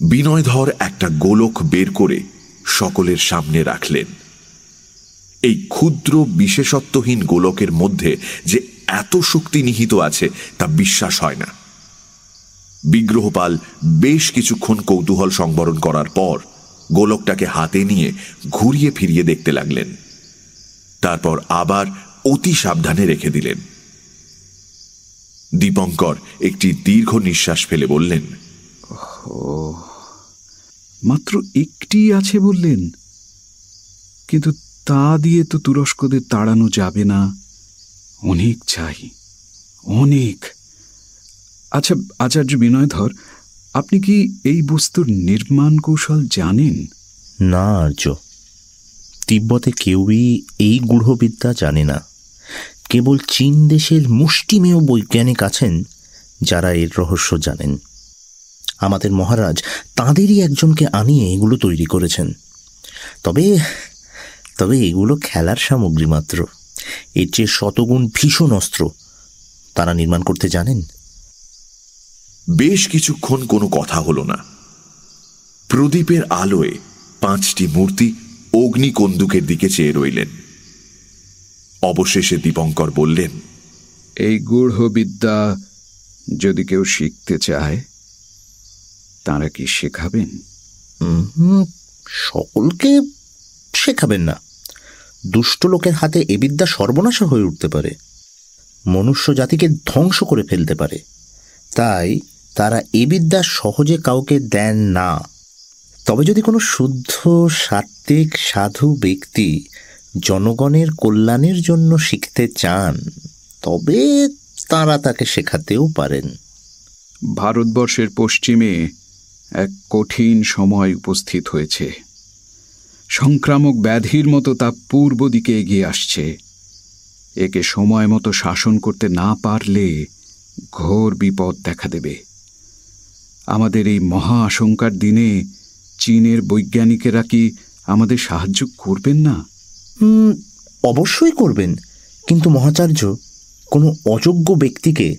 বিনয়ধর একটা গোলক বের করে সকলের সামনে রাখলেন। এই ক্ষুদ্র বিশেষত্বহীন গোলকের মধ্যে যে এত শক্তি নিহিত আছে, তা বিশ্বাস হয় না। বিগ্রহপাল বেশ কিছুক্ষণ কৌতূহল সংবরণ করার পর গোলকটাকে হাতে নিয়ে ঘুরিয়ে ফিরিয়ে দেখতে লাগলেন। তারপর আবার অতি সাবধানে রেখে দিলেন। দীপঙ্কর একটি দীর্ঘ নিঃশ্বাস ফেলে বললেন মাত্র একটি আছে বললেন। কিন্তু তা দিয়ে তো তুরস্কদের তাড়ানো যাবে না। অনেক চাই, অনেক। আচ্ছা আচার্য বিনয়ধর, আপনি কি এই বস্তুর নির্মাণ কৌশল জানেন? না, আর্য। তিব্বতে কেউই এই গূঢ়বিদ্যা জানে না। কেবল চীন দেশের মুষ্টিমেয় বৈজ্ঞানিক আছেন যারা এর রহস্য জানেন। আমাদের মহারাজ তাঁদেরই একজনকে আনিয়ে এগুলো তৈরি করেছেন। তবে তবে এগুলো খেলার সামগ্রী মাত্র। এর চেয়ে শতগুণ ভীষণ অস্ত্র তারা নির্মাণ করতে জানেন। বেশ কিছুক্ষণ কোনো কথা হলো না। প্রদীপের আলোয় পাঁচটি মূর্তি অগ্নিকন্দুকের দিকে চেয়ে রইলেন। অবশেষে দীপঙ্কর বললেন এই গূঢ় বিদ্যা যদি কেউ শিখতে চায় তারা কি শেখাবেন? হুম, সকলকে শেখাবেন না। দুষ্ট লোকের হাতে এ বিদ্যা সর্বনাশা হয়ে উঠতে পারে। মনুষ্য জাতিকে ধ্বংস করে ফেলতে পারে। তাই তারা এ বিদ্যা সহজে কাউকে দেন না। তবে যদি কোনো শুদ্ধ, সাত্ত্বিক, সাধু ব্যক্তি জনগণের কল্যাণের জন্য শিখতে চান, তবে তারা তাকে শেখাতেও পারেন। ভারতবর্ষের পশ্চিমে এক কঠিন সময় উপস্থিত হয়েছে। সংক্রামক ব্যাধির মতো তা পূর্ব দিকে এগিয়ে আসছে। একে সময় মতো শাসন করতে না পারলে ঘোর বিপদ দেখা দেবে। আমাদের এই মহা আশঙ্কার দিনে চীনের বৈজ্ঞানিকেরা কি আমাদের সাহায্য করবেন না? হুম, অবশ্যই করবেন। কিন্তু মহাচার্য কোনো অযোগ্য ব্যক্তিকে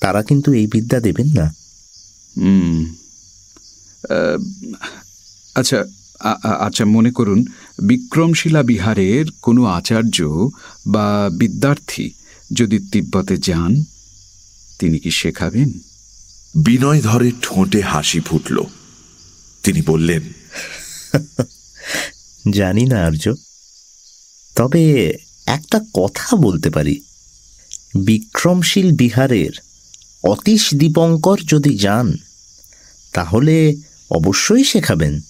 তারা কিন্তু এই বিদ্যা দেবেন না। হুম। আচ্ছা আচ্ছা মনে করুন বিক্রমশিলা বিহারের কোনো আচার্য বা বিদ্যার্থী যদি তিব্বতে যান তিনি কি শেখাবেন? বিনয় ধরে ঠোঁটে হাসি ফুটল। তিনি বললেন জানি না আর্য। তবে একটা কথা বলতে পারি। বিক্রমশীল বিহারের অতীশ দীপঙ্কর যদি যান তাহলে অবশ্যই শেখাবেন।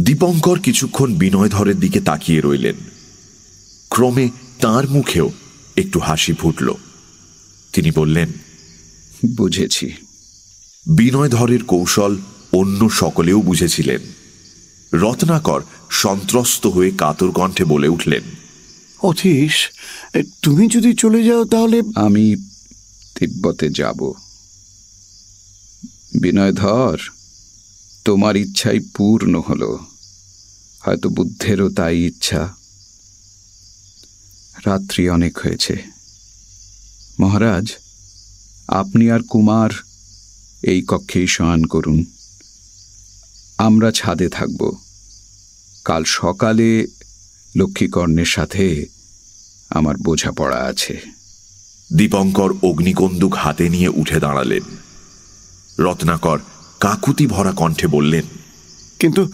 দীপঙ্কর কিছুক্ষণ বিনয়ধরের দিকে তাকিয়ে রইলেন। ক্রমে তার মুখেও একটু হাসি ফুটল। তিনি বললেন বুঝেছি। বিনয়ধরের কৌশল অন্য সকলেও বুঝেছিলেন। রত্নাকর সন্ত্রস্ত হয়ে কাতর কণ্ঠে বলে উঠলেন অথিস তুমি যদি চলে যাও তাহলে আমি তিব্বতে যাব। বিনয়ধর তোমার ইচ্ছাই পূর্ণ হলো। হয়তো বুদ্ধেরও তাই ইচ্ছা। রাত্রি অনেক হয়েছে। মহারাজ, আপনি আর কুমার এই কক্ষেই শয়ন করুন। আমরা ছাদে থাকব। কাল সকালে লক্ষ্মীকর্ণের সাথে আমার বোঝাপড়া আছে। দীপঙ্কর অগ্নিকন্দুক হাতে নিয়ে উঠে দাঁড়ালেন। রত্নাকর কাকুতি ভরা কণ্ঠে বললেন কিন্তু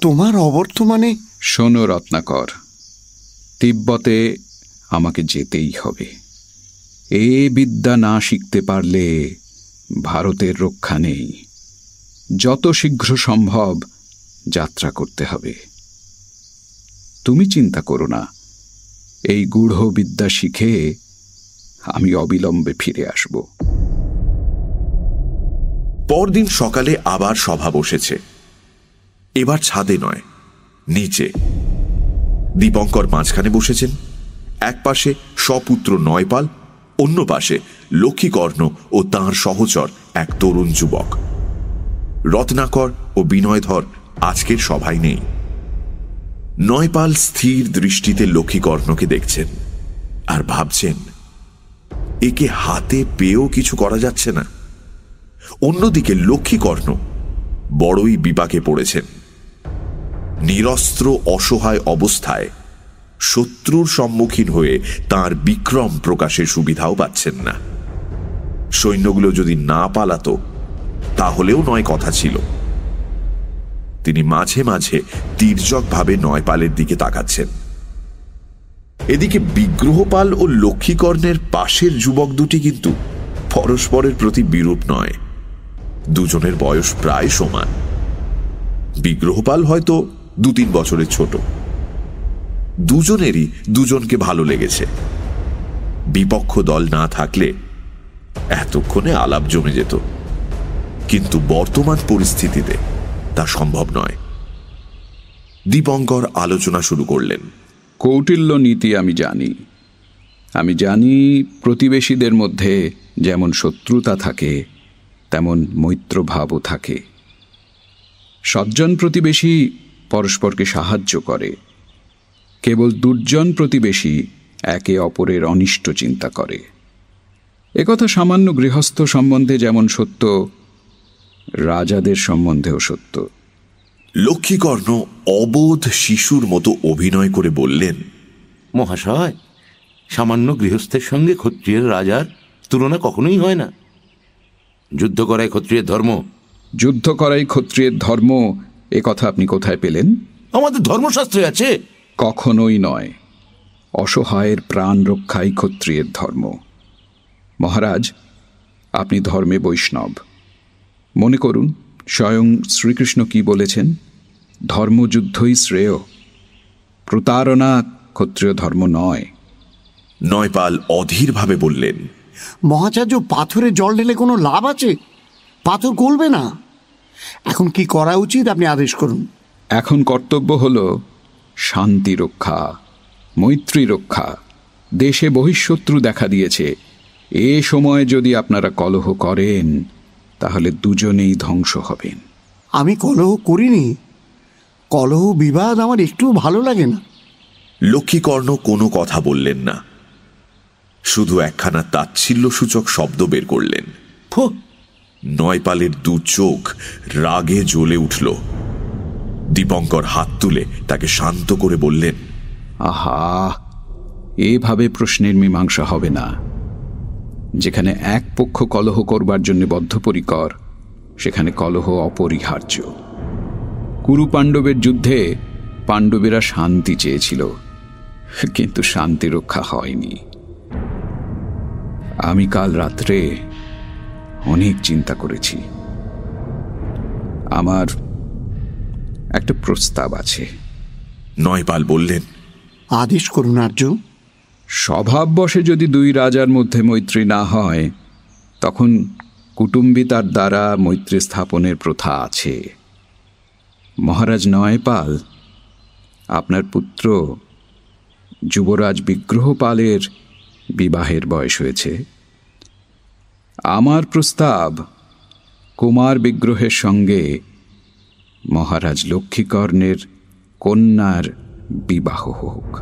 তোমার অবর্তমানে শোনো রত্নাকর তিব্বতে আমাকে যেতেই হবে। এ বিদ্যা না শিখতে পারলে ভারতের রক্ষা নেই। যত শীঘ্র সম্ভব যাত্রা করতে হবে। তুমি চিন্তা করো না এই গূঢ় বিদ্যা শিখে আমি অবিলম্বে ফিরে আসব। পরদিন সকালে আবার সভা বসেছে। এবার ছাদে নয়, নিচে। দীপঙ্কর মাঝখানে বসেছেন। এক পাশে সপুত্র নয়পাল, অন্য পাশে লক্ষ্মীকর্ণ ও তাঁর সহচর এক তরুণ যুবক। রত্নাকর ও বিনয়ধর আজকের সভায় নেই। নয়পাল স্থির দৃষ্টিতে লক্ষ্মীকর্ণকে দেখছেন আর ভাবছেন, একে হাতে পেয়েও কিছু করা যাচ্ছে না। অন্যদিকে লক্ষ্মীকর্ণ বড়ই বিপাকে পড়েছেন নিরস্ত্র অসহায় অবস্থায় শত্রুর সম্মুখীন হয়ে তার বিক্রম প্রকাশের সুবিধাও পাচ্ছেন না। সৈন্যগুলো যদি না পালাতো, তাহলেও নয় কথা ছিল। তিনি মাঝে মাঝে তীর্যকভাবে নয়পালের দিকে তাকাচ্ছেন। এদিকে বিগ্রহপাল ও লক্ষ্মীকর্ণের পাশের যুবক দুটি কিন্তু পরস্পরের প্রতি বিরূপ নয়। দুজনের বয়স প্রায় সমান। বিগ্রহপাল হয়তো দু তিন বছরের ছোট। দুজনেরই দুজনকে ভালো লেগেছে। বিপক্ষ দল না থাকলে এতক্ষণে আলাপ জমে যেত। কিন্তু বর্তমান পরিস্থিতিতে তা সম্ভব নয়। দীপঙ্কর আলোচনা শুরু করলেন। কৌটিল্য নীতি আমি জানি। আমি জানি প্রতিবেশীদের মধ্যে যেমন শত্রুতা থাকে তেমন মৈত্রভাবও থাকে। সজ্জন প্রতিবেশী পরস্পরকে সাহায্য করে। কেবল দুর্জন প্রতিবেশী একে অপরের অনিষ্ট চিন্তা করে। একথা সামান্য গৃহস্থ সম্বন্ধে যেমন সত্য রাজাদের সম্বন্ধেও সত্য। লক্ষ্মীকর্ণ অবোধ শিশুর মতো অভিনয় করে বললেন মহাশয় সামান্য গৃহস্থের সঙ্গে ক্ষত্রিয়ের রাজার তুলনা কখনোই হয় না। যুদ্ধ করাই ক্ষত্রিয়ের ধর্ম। যুদ্ধ করাই ক্ষত্রিয়ের ধর্ম। এ কথা আপনি কোথায় পেলেন? আমাদের ধর্মশাস্ত্রে আছে। কখনোই নয়। অসহায়ের প্রাণ রক্ষাই ক্ষত্রিয়ের ধর্ম। মহারাজ আপনি ধর্মে বৈষ্ণব। মনে করুন স্বয়ং শ্রীকৃষ্ণ কি বলেছেন? ধর্মযুদ্ধই শ্রেয়। প্রতারণা ক্ষত্রিয় ধর্ম নয়। নয়পাল অধীরভাবে বললেন মহাচার্য পাথরে জল ঢেলে কোনো লাভ আছে? পাথর গলবে না। এখন কি করা উচিত আপনি আদেশ করুন। এখন কর্তব্য হল শান্তি রক্ষা মৈত্রী রক্ষা। দেশে বহিঃশত্রু দেখা দিয়েছে। এ সময় যদি আপনারা কলহ করেন তাহলে দুজনেই ধ্বংস হবেন। আমি কলহ করিনি। কলহ বিবাদ আমার একটু ভালো লাগে না। লক্ষ্মীকর্ণ কোনো কথা বললেন না। শুধু একখানা তাচ্ছিল্য সূচক শব্দ বের করলেন। ফো! নয়পালের দু চোখ রাগে জ্বলে উঠল। দীপঙ্কর হাত তুলে তাকে শান্ত করে বললেন আহা এভাবে প্রশ্নের মীমাংসা হবে না। যেখানে এক পক্ষ কলহ করবার জন্য বদ্ধপরিকর সেখানে কলহ অপরিহার্য। কুরু পাণ্ডবের যুদ্ধে পাণ্ডবেরা শান্তি চেয়েছিল কিন্তু শান্তি রক্ষা হয়নি। আমি কাল রাত্রে অনেক চিন্তা করেছি। আমার একটা প্রস্তাব আছে। নয়পাল বললেন আদেশ করুন আর্য। স্বভাববশে যদি দুই রাজার মধ্যে মৈত্রী না হয় তখন কুটুম্বিতার দ্বারা মৈত্রী স্থাপনের প্রথা আছে। মহারাজ নয়পাল আপনার পুত্র যুবরাজ বিগ্রহপালের বিবাহের বয়স হয়েছে। আমার প্রস্তাব, কুমার বিগ্রহের সঙ্গে মহারাজ লক্ষ্মীকর্ণের কন্যার বিবাহ হোক।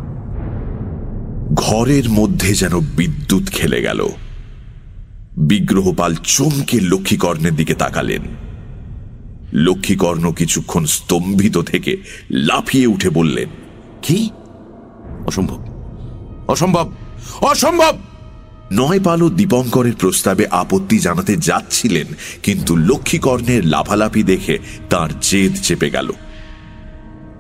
ঘরের মধ্যে যেন বিদ্যুৎ খেলে গেল। বিগ্রহপাল চমকে লক্ষ্মীকর্ণের দিকে তাকালেন। লক্ষ্মীকর্ণ কিছুক্ষণ স্তম্ভিত থেকে লাফিয়ে উঠে বললেন, কি? অসম্ভব। অসম্ভব। অসম্ভব! নয়পাল ও দীপঙ্করের প্রস্তাবে আপত্তি জানাতে যাচ্ছিলেন কিন্তু লক্ষ্মীকর্ণের লাফালাফি দেখে তার জেদ চেপে গেল।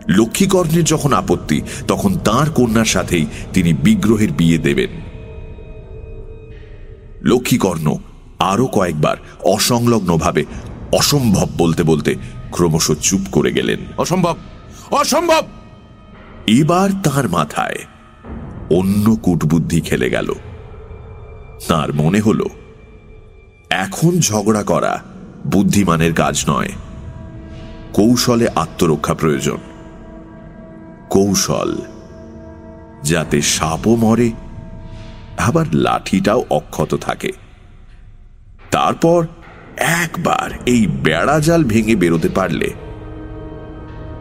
লক্ষ্মীকর্ণের যখন আপত্তি তখন তার কন্যার সাথেই তিনি বিগ্রহের বিয়ে দেবেন। লক্ষ্মীকর্ণ আরও কয়েকবার অসংলগ্নভাবে অসম্ভব বলতে বলতে ক্রমশ চুপ করে গেলেন। অসম্ভব! অসম্ভব! এবার তার মাথায় অন্য কূটবুদ্ধি খেলে গেল। তার মনে হল, এখন ঝগড়া করা বুদ্ধিমানের কাজ নয়। কৌশলে আত্মরক্ষা প্রয়োজন। কৌশল, যাতে সাপও মরে, আবার লাঠিটাও অক্ষত থাকে। তারপর একবার এই বেড়া জাল ভেঙে বেরোতে পারলে,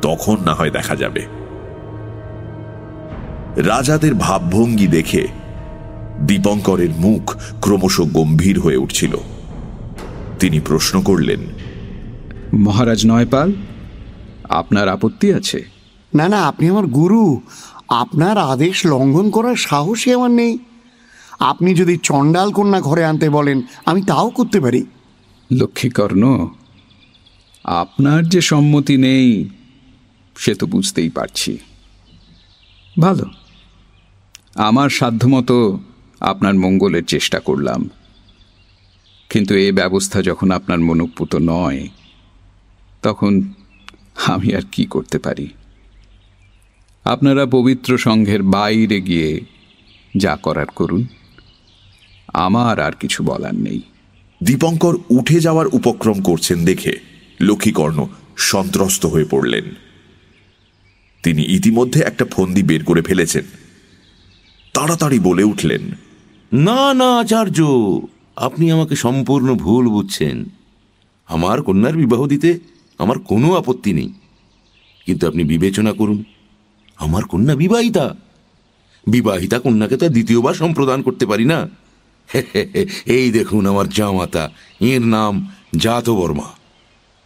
তখন না হয় দেখা যাবে। রাজাদের ভাবভঙ্গি দেখে দীপঙ্করের মুখ ক্রমশ গম্ভীর হয়ে উঠছিল। তিনি প্রশ্ন করলেন মহারাজ নয়পাল আপনার আপত্তি আছে? না না আপনি আমার গুরু। আপনার আদেশ লঙ্ঘন করার সাহসই আমার নেই। আপনি যদি চণ্ডাল কন্যা ঘরে আনতে বলেন আমি তাও করতে পারি। লক্ষ্মীকর্ণ আপনার যে সম্মতি নেই সে তো বুঝতেই পারছি। ভালো। আমার সাধ্যমতো আপনার মঙ্গলের চেষ্টা করলাম। কিন্তু এই ব্যবস্থা যখন আপনার মনোপুত নয়, তখন আমি আর কি করতে পারি? আপনারা পবিত্র সংঘের বাইরে গিয়ে যা করার করুন। আমার আর কিছু বলার নেই। দীপঙ্কর উঠে যাওয়ার উপক্রম করছেন দেখে লক্ষ্মীকর্ণ সন্ত্রস্ত হয়ে পড়লেন। তিনি ইতিমধ্যে একটা ফন্দি বের করে ফেলেছেন। তাড়াতাড়ি বলে উঠলেন, না না, আচার্য, আপনি আমাকে সম্পূর্ণ ভুল বুঝছেন। আমার কন্যার বিবাহ দিতে আমার কোনো আপত্তি নেই। কিন্তু আপনি বিবেচনা করুন, আমার কন্যা বিবাহিতা। বিবাহিতা কন্যাকে তো দ্বিতীয়বার সম্প্রদান করতে পারি না। এই দেখুন আমার জামাতা, এর নাম জাতবর্মা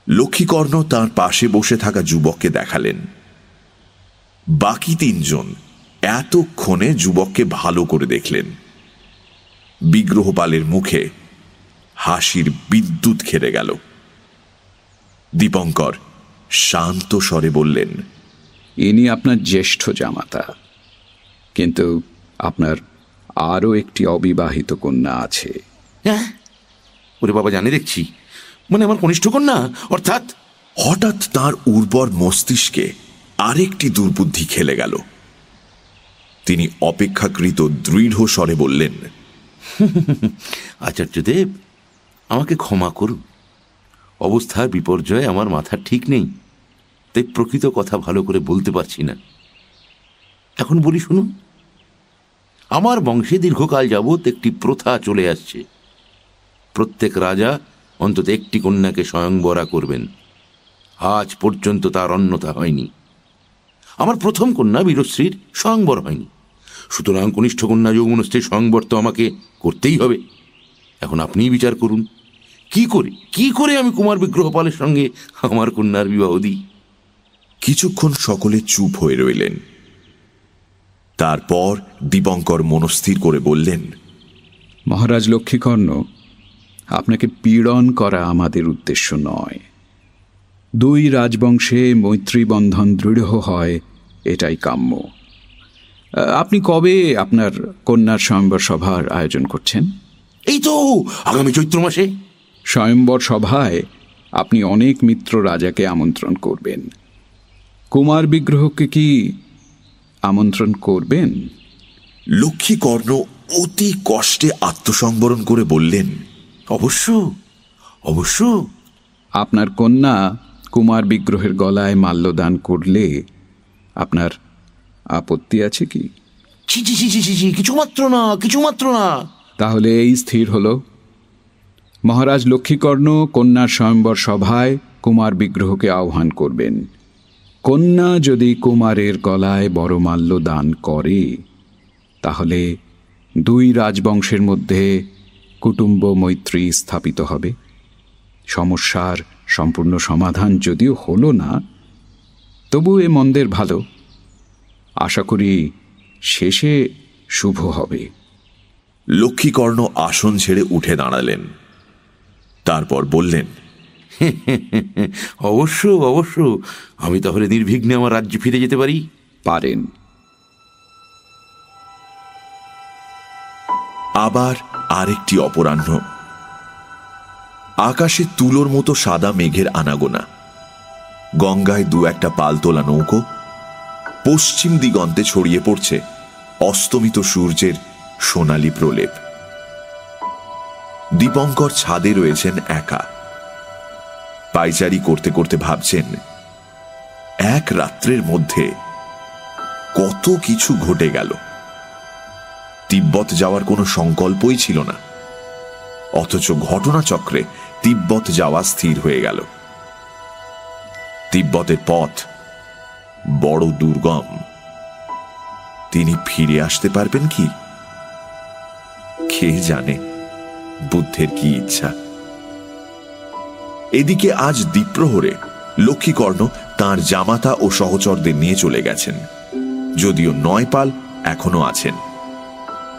লক্ষ্মীকর্ণ তার পাশে বসে থাকা যুবককে দেখালেন। বাকি তিনজন এতক্ষণে যুবককে ভালো করে দেখলেন। বিগ্রহপালের মুখে হাসির বিদ্যুৎ খেলে গেল। দীপঙ্কর শান্ত স্বরে বললেন ইনি আপনার জ্যেষ্ঠ জামাতা কিন্তু আপনার আরও একটি অবিবাহিত কন্যা আছে। হ্যাঁ? ওরে বাবা জানে দেখছি। মানে আমার কনিষ্ঠ কন্যা? অর্থাৎ হঠাৎ তার উর্বর মস্তিষ্কে আরেকটি দুর্বুদ্ধি খেলে গেল। তিনি অপেক্ষাকৃত দৃঢ় স্বরে বললেন, আচার্যদেব, আমাকে ক্ষমা করুন। অবস্থার বিপর্যয়ে আমার মাথা ঠিক নেই, তাই প্রকৃত কথা ভালো করে বলতে পারছি না। এখন বলি শুনুন, আমার বংশে দীর্ঘকাল যাবৎ একটি প্রথা চলে আসছে। প্রত্যেক রাজা অন্তত একটি কন্যাকে স্বয়ংবরা করবেন। আজ পর্যন্ত তার অন্যতা হয়নি। আমার প্রথম কন্যা বীরশ্রীর স্বয়ংবর হয়নি। সুতরাং কনিষ্ঠ কন্যা যৌবনশ্রীর স্বয়ংবর তো আমাকে করতেই হবে। এখন আপনিই বিচার করুন। কি করে কি করে আমি কুমার বিগ্রহপালের সঙ্গে আমার কন্যার বিবাহ দিই? কিছুক্ষণ সকলে চুপ হয়ে রইলেন। তারপর দিবঙ্কর মনস্থির করে বললেন মহারাজ লক্ষ্মীকর্ণ আপনাকে পীড়ন করা আমাদের উদ্দেশ্য নয়। দুই রাজবংশে মৈত্রী বন্ধন দৃঢ় হয় এটাই কাম্য। আপনি কবে আপনার কন্যার স্বয়ম্বর সভার আয়োজন করছেন? এই তো আগামী চৈত্র মাসে। স্বয়ম্বর সভায় আপনি অনেক মিত্র রাজাকে আমন্ত্রণ করবেন। কুমার বিগ্রহকে কি আমন্ত্রণ করবেন? লক্ষ্মীকর্ণ অতি কষ্টে আত্মসংবরণ করে বললেন অবশ্য অবশ্য। আপনার কন্যা কুমার বিগ্রহের গলায় মাল্যদান করলে আপনার আপত্তি আছে কি? ছি ছি ছি ছি ছি ছি, কিছুমাত্র না কিছুমাত্র না। তাহলে এই স্থির হল। মহারাজ লক্ষ্মীকর্ণ কন্যার স্বয়ম্বর সভায় কুমার বিগ্রহকে আহ্বান করবেন। কন্যা যদি কুমারের গলায় বড়মাল্য দান করে তাহলে দুই রাজবংশের মধ্যে কুটুম্ব মৈত্রী স্থাপিত হবে। সমস্যার সম্পূর্ণ সমাধান যদিও হলো না তবু এ মন্দের ভালো। আশা করি শেষে শুভ হবে। লক্ষ্মীকর্ণ আসন ছেড়ে উঠে দাঁড়ালেন। তারপর বললেন অবশ্য অবশ্য আমি তাহলে নির্বিঘ্নে আমার রাজ্যে ফিরে যেতে পারি? পারেন। আবার আরেকটি অপরাহ্ন। আকাশে তুলোর মতো সাদা মেঘের আনাগোনা। গঙ্গায় দু একটা পালতোলা নৌকো পশ্চিম দিগন্তে ছড়িয়ে পড়ছে অস্তমিত সূর্যের সোনালী প্রলেপ। দীপঙ্কর ছাদে রয়েছেন একা। পাইচারি করতে করতে ভাবছেন, এক রাত্রের মধ্যে কত কিছু ঘটে গেল। তিব্বত যাওয়ার কোনো সংকল্পই ছিল না। অথচ ঘটনাচক্রে তিব্বত যাওয়া স্থির হয়ে গেল। তিব্বতের পথ বড় দুর্গম। তিনি ফিরে আসতে পারবেন কি? কে জানে? বুদ্ধের কি ইচ্ছা? এদিকে আজ দ্বীপ্রহরে লক্ষ্মীকর্ণ তার জামাতা ও সহচরদের নিয়ে চলে গেছেন। যদিও নয়পাল এখনও আছেন।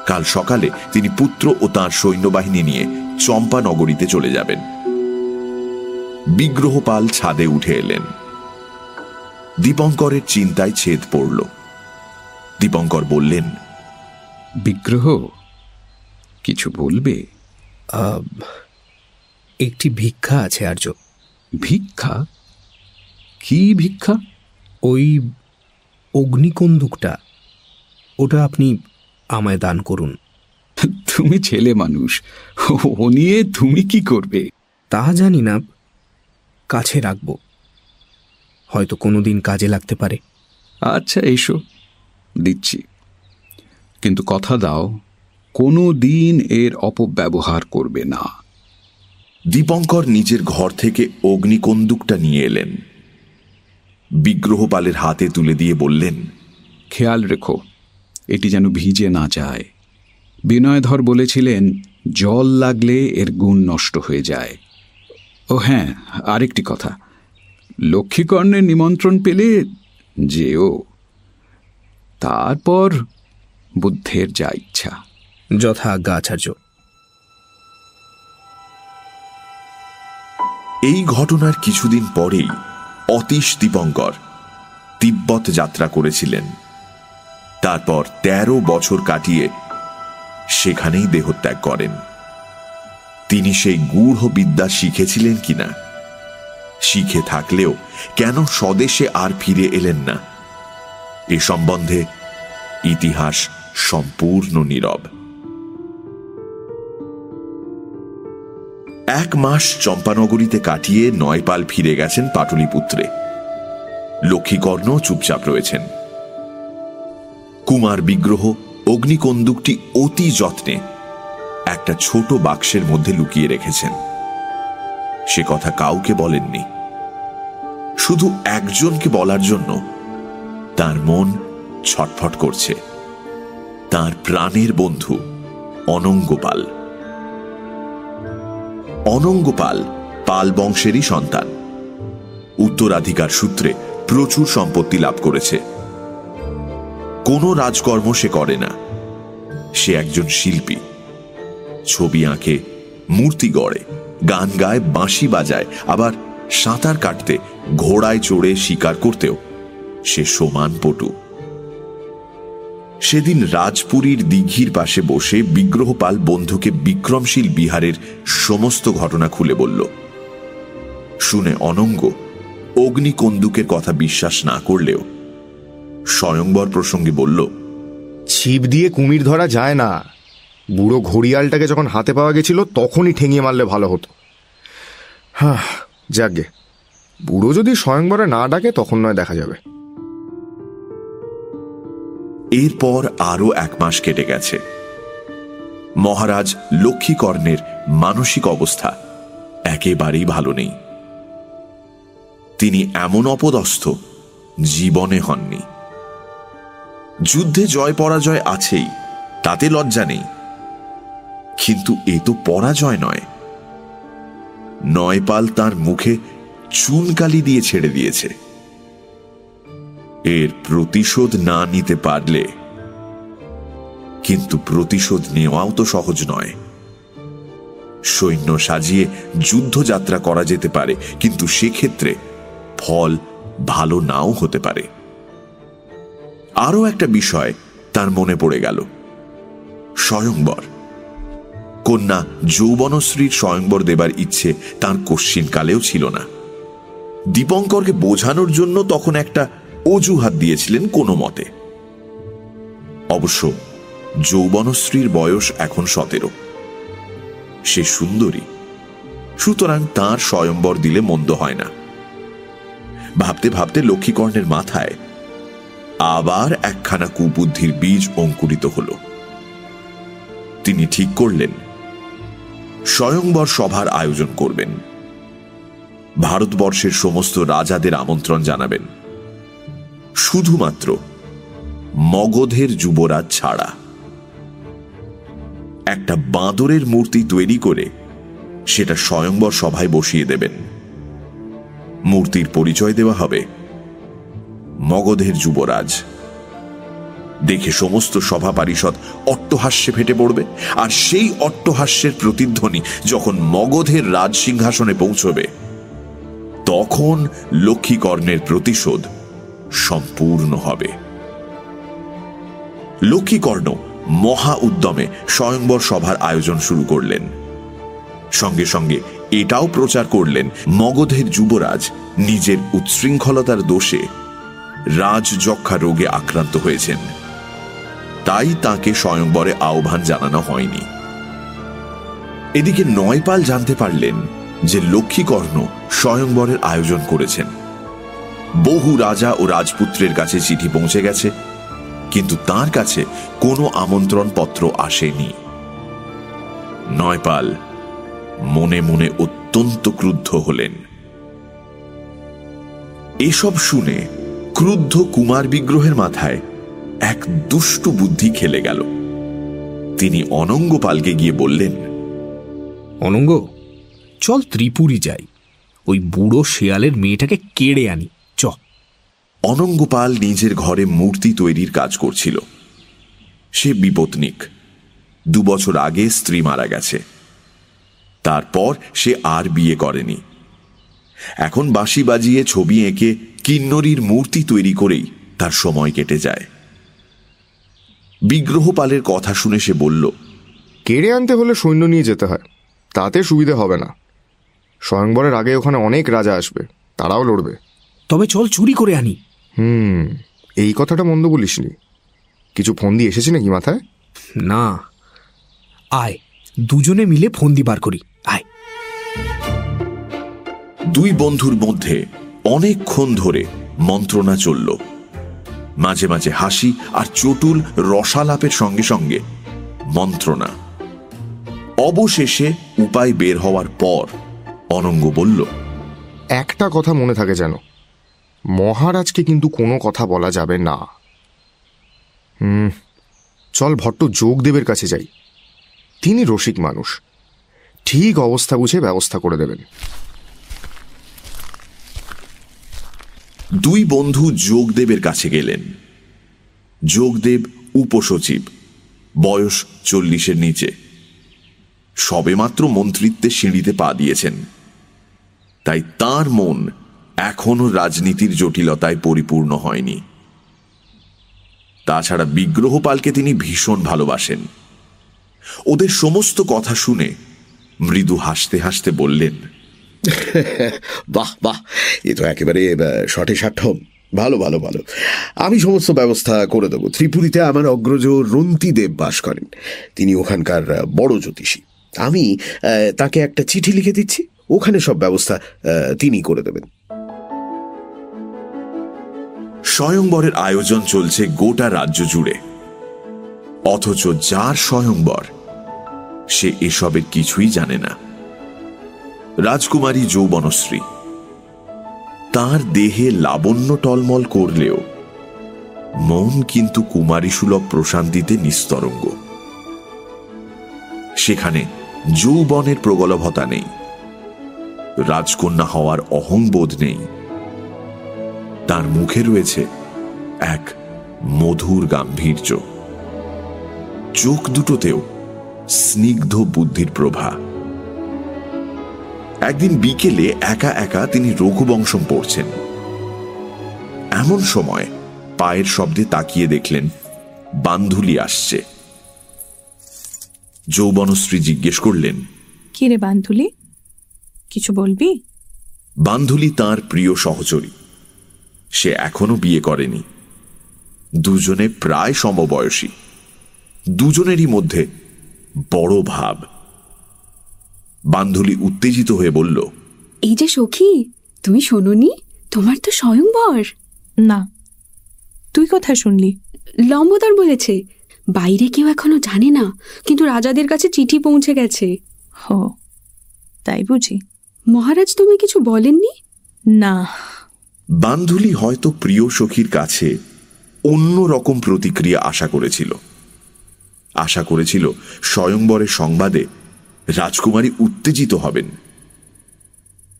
কাল সকালে তিনি পুত্র ও তার সৈন্যবাহিনী নিয়ে চম্পা নগরীতে চলে যাবেন। বিগ্রহপাল ছাদে উঠে এলেন। দীপঙ্করের চিন্তায় ছেদ পড়ল। দীপঙ্কর বললেন বিগ্রহ কিছু বলবে? আহ, একটি ভিক্ষা আছে আর্য। ভিক্ষা? কি ভিক্ষা? ওই অগ্নিকন্দুকটা ওটা আপনি আমায় দান করুন। তুমি ছেলে মানুষ ও নিয়ে তুমি কি করবে? তা জানি না কাছে রাখব। হয়তো কোনোদিন কাজে লাগতে পারে। আচ্ছা এসো। দিচ্ছি। কিন্তু কথা দাও কোনো দিন এর অপব্যবহার করবে না। দীপঙ্কর নিজের ঘর থেকে অগ্নিকন্দুকটা নিয়ে এলেন। বিগ্রহপালের হাতে তুলে দিয়ে বললেন খেয়াল রেখো এটি যেন ভিজে না যায়। বিনয়ধর বলেছিলেন জল লাগলে এর গুণ নষ্ট হয়ে যায়। ও হ্যাঁ আরেকটি কথা। লক্ষ্মীকর্ণের নিমন্ত্রণ পেলে যেও। তারপর বুদ্ধের যা ইচ্ছা। যথা আজ্ঞা আচার্য এই ঘটনার কিছুদিন পরেই অতীশ দীপঙ্কর তিব্বত যাত্রা করেছিলেন। তারপর ১৩ বছর কাটিয়ে সেখানেই দেহত্যাগ করেন। তিনি সেই গূঢ় বিদ্যা শিখেছিলেন কিনা? শিখে থাকলেও কেন স্বদেশে আর ফিরে এলেন না? এ সম্বন্ধে ইতিহাস সম্পূর্ণ নীরব। এক মাস চম্পানগরীতে কাটিয়ে নয়পাল ফিরে গেছেন পাটলিপুত্রে। লক্ষ্মীকর্ণ চুপচাপ রয়েছেন। কুমার বিগ্রহ, অগ্নিকন্দুকটি অতি যত্নে একটা ছোট বাক্সের মধ্যে লুকিয়ে রেখেছেন। সে কথা কাউকে বলেননি। শুধু একজনকে বলার জন্য তার মন ছটফট করছে। তার প্রাণের বন্ধু অনঙ্গপাল। অনঙ্গপাল পাল বংশেরই সন্তান। উত্তরাধিকার সূত্রে প্রচুর সম্পত্তি লাভ করেছে। কোনো রাজকর্ম সে করে না। সে একজন শিল্পী। ছবি আঁকে, মূর্তি গড়ে। গান গায়, বাঁশি বাজায়, আবার সাঁতার কাটতে, ঘোড়ায় চড়ে শিকার করতেও। সে সমান পটু। সেদিন রাজপুরীর দিঘির পাশে বসে বিগ্রহপাল বন্ধুকে বিক্রমশীল বিহারের সমস্ত ঘটনা খুলে বলল। শুনে অনঙ্গ, অগ্নিকন্দুকের কথা বিশ্বাস না করলেও স্বয়ংবর প্রসঙ্গে বলল, ছিপ দিয়ে কুমির ধরা যায় না। বুড়ো ঘড়িয়ালটাকে যখন হাতে পাওয়া গেছিল, তখনই ঠেঙিয়ে মারলে ভালো হতো। হ্যাঁ যাকে বুড়ো যদি স্বয়ংবরে না ডাকে, তখন নয় দেখা যাবে। এরপর আরও এক মাস কেটে গেছে। মহারাজ লক্ষ্মীকর্ণের মানসিক অবস্থা একেবারেই ভালো নেই। তিনি এমন অপদস্থ জীবনে হননি। যুদ্ধে জয় পরাজয় আছেই, তাতে লজ্জা নেই। কিন্তু এ তো পরাজয় নয়। নয়পাল তার মুখে চুনকালি দিয়ে ছেড়ে দিয়েছে। এর প্রতিশোধ না নিতে পারলে, কিন্তু প্রতিশোধ নেওয়াও তো সহজ নয়। সৈন্য সাজিয়ে যুদ্ধযাত্রা করা যেতে পারে, কিন্তু সেক্ষেত্রে ফল ভালো নাও হতে পারে। আরও একটা বিষয় তার মনে পড়ে গেল। স্বয়ংবর। কন্যা যৌবনশ্রীর স্বয়ংবর দেবার ইচ্ছে তার কালেও ছিল না। দীপঙ্করকে বোঝানোর জন্য তখন একটা অজুহাত দিয়েছিলেন কোনো মতে। অবশ্য যৌবনশ্রীর বয়স এখন সতেরো। সে সুন্দরী, সুতরাং তার স্বয়ম্বর দিলে মন্দ হয় না। ভাবতে ভাবতে লক্ষ্মীকর্ণের মাথায় আবার একখানা কুবুদ্ধির বীজ অঙ্কুরিত হল। তিনি ঠিক করলেন স্বয়ংবর সভার আয়োজন করবেন। ভারতবর্ষের সমস্ত রাজাদের আমন্ত্রণ জানাবেন। শুধুমাত্র মগধের যুবরাজ ছাড়া। একটা বাঁদরের মূর্তি তৈরি করে সেটা স্বয়ংবর সভায় বসিয়ে দেবেন। মূর্তির পরিচয় দেওয়া হবে মগধের যুবরাজ। দেখে সমস্ত সভা পারিষদ অট্টহাস্যে ফেটে পড়বে, আর সেই অট্টহাস্যের প্রতিধ্বনি যখন মগধের রাজ সিংহাসনে পৌঁছবে, তখন লক্ষ্মীকর্ণের প্রতিশোধ সম্পূর্ণ হবে। লক্ষ্মীকর্ণ মহা উদ্যমে স্বয়ংবর সভার আয়োজন শুরু করলেন। সঙ্গে সঙ্গে এটাও প্রচার করলেন মগধের যুবরাজ নিজের উচ্ছৃঙ্খলতার দোষে রাজযক্ষা রোগে আক্রান্ত হয়েছেন। তাই তাকে স্বয়ংবরে আহ্বান জানানো হয়নি। এদিকে নয়পাল জানতে পারলেন যে লক্ষ্মীকর্ণ স্বয়ংবরের আয়োজন করেছেন। বহু রাজা ও রাজপুত্রের কাছে চিঠি পৌঁছে গেছে, কিন্তু তার কাছে কোনো আমন্ত্রণ পত্র আসেনি। নয়পাল মনে মনে অত্যন্ত ক্রুদ্ধ হলেন। এসব শুনে ক্রুদ্ধ কুমার বিগ্রহের মাথায় এক দুষ্টু বুদ্ধি খেলে গেল। তিনি অনঙ্গপালকে গিয়ে বললেন অনঙ্গ চল ত্রিপুরী যাই। ওই বুড়ো শেয়ালের মেয়েটাকে কেড়ে আনি। চ। অনঙ্গপাল নিজের ঘরে মূর্তি তৈরির কাজ করছিল। সে বিপত্নিক দু বছর আগে স্ত্রী মারা গেছে। তারপর সে আর বিয়ে করেনি। এখন বাঁশি বাজিয়ে ছবি এঁকে কিন্নরীর মূর্তি তৈরি করেই তার সময় কেটে যায়। বিগ্রহপালের কথা শুনে সে বলল কেড়ে আনতে হলে সৈন্য নিয়ে যেতে হয় তাতে সুবিধে হবে না। স্বয়ংবরের আগে ওখানে অনেক রাজা আসবে তারাও লড়বে। তবে চল চুরি করে আনি। হুম এই কথাটা মন্দ বলিসনি। কিছু ফোন দিয়ে এসেছি নাকি মাথায়? না। আয় দুজনে মিলে ফন্দি বার করি। আয়। দুই বন্ধুর মধ্যে অনেকক্ষণ ধরে মন্ত্রণা চলল। মাঝে মাঝে হাসি আর চটুল রসালাপের সঙ্গে সঙ্গে। মন্ত্রণা। অবশেষে উপায় বের হওয়ার পর অনঙ্গ বলল, একটা কথা মনে থাকে যেন, মহারাজকে কিন্তু কোনো কথা বলা যাবে না। হুম, চল ভট্ট যোগদেবের কাছে যাই। তিনি রসিক মানুষ। ঠিক অবস্থা বুঝে ব্যবস্থা করে দেবেন। দুই বন্ধু যোগদেবের কাছে গেলেন। যোগদেব উপসচিব, বয়স চল্লিশের নিচে। সবেমাত্র মন্ত্রিত্বের সিঁড়িতে পা দিয়েছেন। তাই তার মন এখনও রাজনীতির জটিলতায় পরিপূর্ণ হয়নি। তাছাড়া বিগ্রহপালকে তিনি ভীষণ ভালোবাসেন। ওদের সমস্ত কথা শুনে মৃদু হাসতে হাসতে বললেন *laughs* বাহ বাহ। এ তো একেবারে শটে সাঠম ভালো ভালো ভালো। আমি সমস্ত ব্যবস্থা করে দেবো। ত্রিপুরীতে আমার অগ্রজ রন্তিদেব বাস করেন। তিনি ওখানকার বড় জ্যোতিষী। আমি তাকে একটা চিঠি লিখে দিচ্ছি। ওখানে সব ব্যবস্থা তিনি করে দেবেন। স্বয়ংবরের আয়োজন চলছে গোটা রাজ্য জুড়ে। অথচ যার স্বয়ংবর, সে এসবের কিছুই জানে না। রাজকুমারী যৌবনশ্রী। তার দেহে লাবণ্য টলমল করলেও মন কিন্তু কুমারী সুলভ প্রশান্তিতে নিস্তরঙ্গ। সেখানে যৌবনের প্রগলভতা নেই। রাজকন্যা হওয়ার অহংবোধ নেই। তার মুখে রয়েছে এক মধুর গাম্ভীর্য। চোখ দুটোতেও স্নিগ্ধ বুদ্ধির প্রভা। একদিন বিকেলে একা একা তিনি রঘুবংশম পড়ছেন। এমন সময় পায়ের শব্দে তাকিয়ে দেখলেন বান্ধুলি আসছে। যৌবনশ্রী জিজ্ঞেস করলেন কি রে বান্ধুলি? কিছু বলবি? বান্ধুলি তার প্রিয় সহচরী। সে এখনও বিয়ে করেনি। দুজনে প্রায় সমবয়সী। দুজনেরই মধ্যে বড় ভাব। বান্ধুলি উত্তেজিত হয়ে বলল এই যে সখী তুমি শোনোনি? তোমার তো স্বয়ংবর। না তুই কথা শুনলি? লম্বদর বলেছে বাইরে কেউ এখনও জানে না কিন্তু রাজাদের কাছে চিঠি পৌঁছে গেছে। হ তাই বুঝি। মহারাজ তোমায় কিছু বলেননি? না। বান্ধুলি হয়তো প্রিয় সখীর কাছে অন্য রকম প্রতিক্রিয়া আশা করেছিল। আশা করেছিল স্বয়ংবরের সংবাদে রাজকুমারী উত্তেজিত হবেন।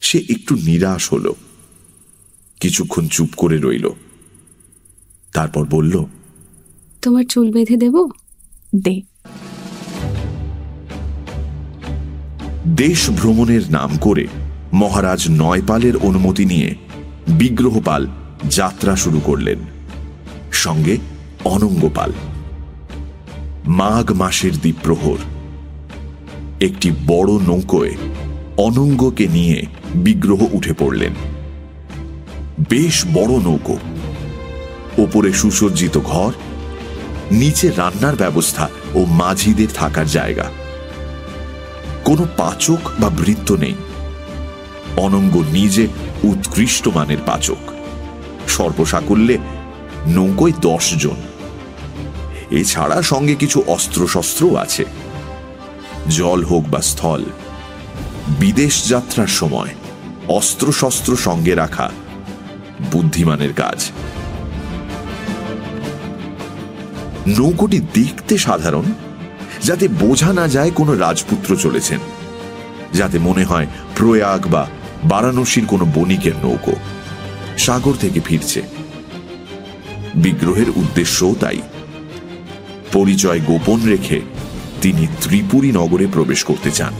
সে একটু নিরাশ হল। কিছুক্ষণ চুপ করে রইল। তারপর বলল তোমার চুল বেঁধে দেব? দে। দেশ ভ্রমণের নাম করে মহারাজ নয়পালের অনুমতি নিয়ে বিগ্রহপাল যাত্রা শুরু করলেন। সঙ্গে অনঙ্গপাল। মাঘ মাসের দ্বীপ্রহর। একটি বড় নৌকোয় অনঙ্গকে নিয়ে বিগ্রহ উঠে পড়লেন। বেশ বড় নৌকো। ওপরে সুসজ্জিত ঘর, নিচে রান্নার ব্যবস্থা ও মাঝিদের থাকার জায়গা। কোনো পাচক বা বৃত্ত নেই। অনঙ্গ নিজে উৎকৃষ্ট মানের পাচক। সর্বসাকুল্যে নৌকোয় দশ জন। এছাড়া সঙ্গে কিছু অস্ত্রশস্ত্রও আছে। জল হোক বা স্থল, বিদেশ যাত্রার সময় অস্ত্রশস্ত্র সঙ্গে রাখা বুদ্ধিমানের কাজ। নৌকোটি দেখতে সাধারণ, যাতে বোঝা না যায় কোনো রাজপুত্র চলেছেন, যাতে মনে হয় প্রয়াগ বা বারাণসীর কোনো বণিকের নৌকো সাগর থেকে ফিরছে। বিগ্রহের উদ্দেশ্যও তাই। পরিচয় গোপন রেখে তিনি ত্রিপুরী নগরে প্রবেশ করতে চান।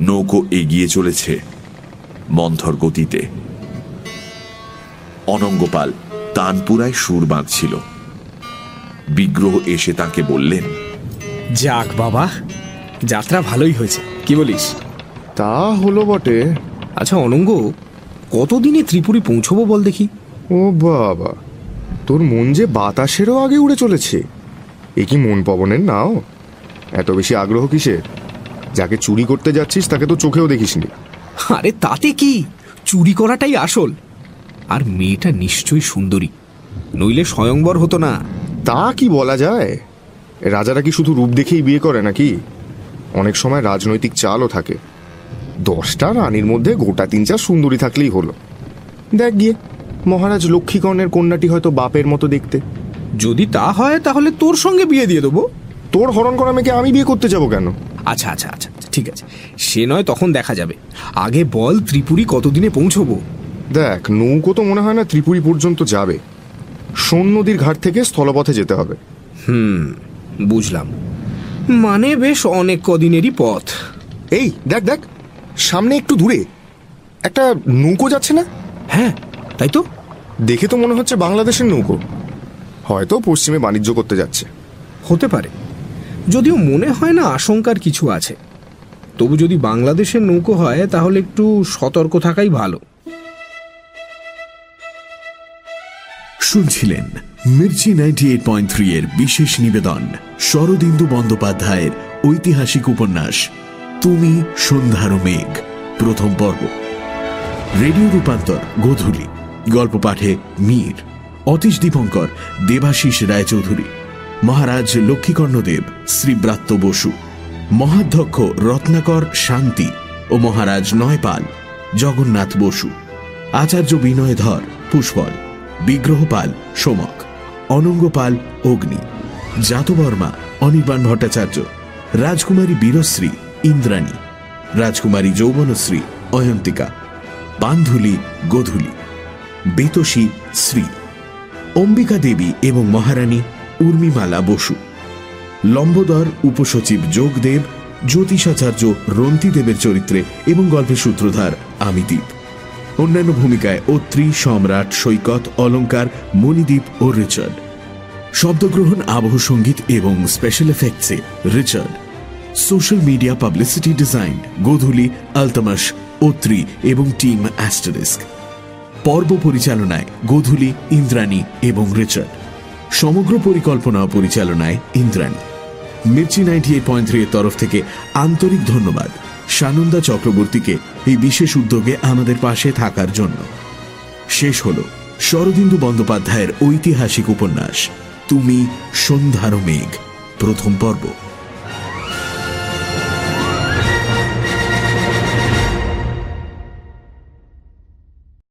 নৌকো এগিয়ে চলেছে মন্থর গতিতে। অনঙ্গপাল তানপুরায় সুর বাঁধছিল। বিগ্রহ এসে তাকে বললেন যাক বাবা যাত্রা ভালোই হয়েছে। কি বলিস? তা হলো বটে। আচ্ছা অনঙ্গ কতদিনে ত্রিপুরি পৌঁছবো বল দেখি। ও বাবা তোর মন যে বাতাসেরও আগে উড়ে চলেছে। এ কি মন পবনের নাও? এত বেশি আগ্রহ কিসের? যাকে চুরি করতে যাচ্ছিস তাকে তো চোখেও দেখিসনি। আরে তাতে কি? চুরি করাটাই আসল। আর মেয়েটা নিশ্চয়ই সুন্দরী। নইলে স্বয়ংবর হতো না। তা কি বলা যায়? রাজারা কি শুধু রূপ দেখেই বিয়ে করে নাকি? অনেক সময় রাজনৈতিক চালও থাকে। দশটা রানীর মধ্যে গোটা তিন চার সুন্দরী থাকলেই হলো। দেখ গিয়ে। মহারাজ লক্ষ্মীকর্ণের কন্যাটি হয়তো বাপের মতো দেখতে। যদি তা হয় তাহলে তোর সঙ্গে বিয়ে দিয়ে দেবো। তোর হরণ করা মেয়েকে আমি বিয়ে করতে যাব কেন? আচ্ছা আচ্ছা আচ্ছা ঠিক আছে। সে নয় তখন দেখা যাবে। আগে বল ত্রিপুরি কতদিনে পৌঁছবো? দেখ নৌকো তো মনে হয় না ত্রিপুরী পর্যন্ত যাবে। সোন নদীর ঘাট থেকে স্থলপথে যেতে হবে। হুম বুঝলাম। মানে বেশ অনেক কদিনেরই পথ। এই দেখ দেখ সামনে একটু দূরে। একটা নৌকো যাচ্ছে না? হ্যাঁ তাই তো? দেখে তো মনে হচ্ছে বাংলাদেশের নৌকো। হয়তো পশ্চিমে বাণিজ্য করতে যাচ্ছে। হতে পারে। যদিও মনে হয় না আশঙ্কার কিছু আছে। তবু যদি বাংলাদেশের নৌকো হয় তাহলে একটু সতর্ক থাকাই ভালো। শুনছিলেন Mirchi ninety eight point three এর বিশেষ নিবেদন শরদিন্দু বন্দ্যোপাধ্যায়ের ঐতিহাসিক উপন্যাস তুমি সন্ধ্যার মেঘ প্রথম পর্ব। রেডিও রূপান্তর গোধূলি। গল্প পাঠে মীর, অতীশ দীপঙ্কর, দেবাশিস রায়চৌধুরী, মহারাজ লক্ষ্মীকর্ণদেব শ্রীব্রাত্য বসু, মহাধ্যক্ষ রত্নাকর শান্তি ও মহারাজ নয়পাল, জগন্নাথ বসু, আচার্য বিনয়ধর পুষ্পল, বিগ্রহপাল সোমক, অনঙ্গপাল অগ্নি, জাতবর্মা অনির্বাণ ভট্টাচার্য, রাজকুমারী বীরশ্রী ইন্দ্রাণী, রাজকুমারী যৌবনশ্রী অয়ন্তিকা, বান্ধুলি গোধূলি। বেতসী শ্রী। অম্বিকা দেবী এবং মহারানী উর্মিমালা বসু। লম্বোদর উপসচিব যোগদেব, জ্যোতিষাচার্য রন্তিদেবের চরিত্রে এবং গল্পের সূত্রধার আমিদীপ। অন্যান্য ভূমিকায় অত্রি, সম্রাট, সৈকত, অলঙ্কার মণিদ্বীপ ও রিচার্ড। শব্দগ্রহণ, আবহ সংগীত এবং special এফেক্টসে Richard. Social media publicity design Godhuli, Altamas, Atri এবং টিম অ্যাস্টারিস্ক পর্ব পরিচালনায় গোধূলি, ইন্দ্রাণী এবং রিচার্ড। সমগ্র পরিকল্পনা পরিচালনায় Indrani. Mirchi ninety eight point three এর তরফ থেকে আন্তরিক ধন্যবাদ সানন্দা চক্রবর্তীকে এই বিশেষ উদ্যোগে আমাদের পাশে থাকার জন্য। শেষ হল শরদিন্দু বন্দ্যোপাধ্যায়ের ঐতিহাসিক উপন্যাস, তুমি সন্ধ্যার মেঘ, প্রথম পর্ব।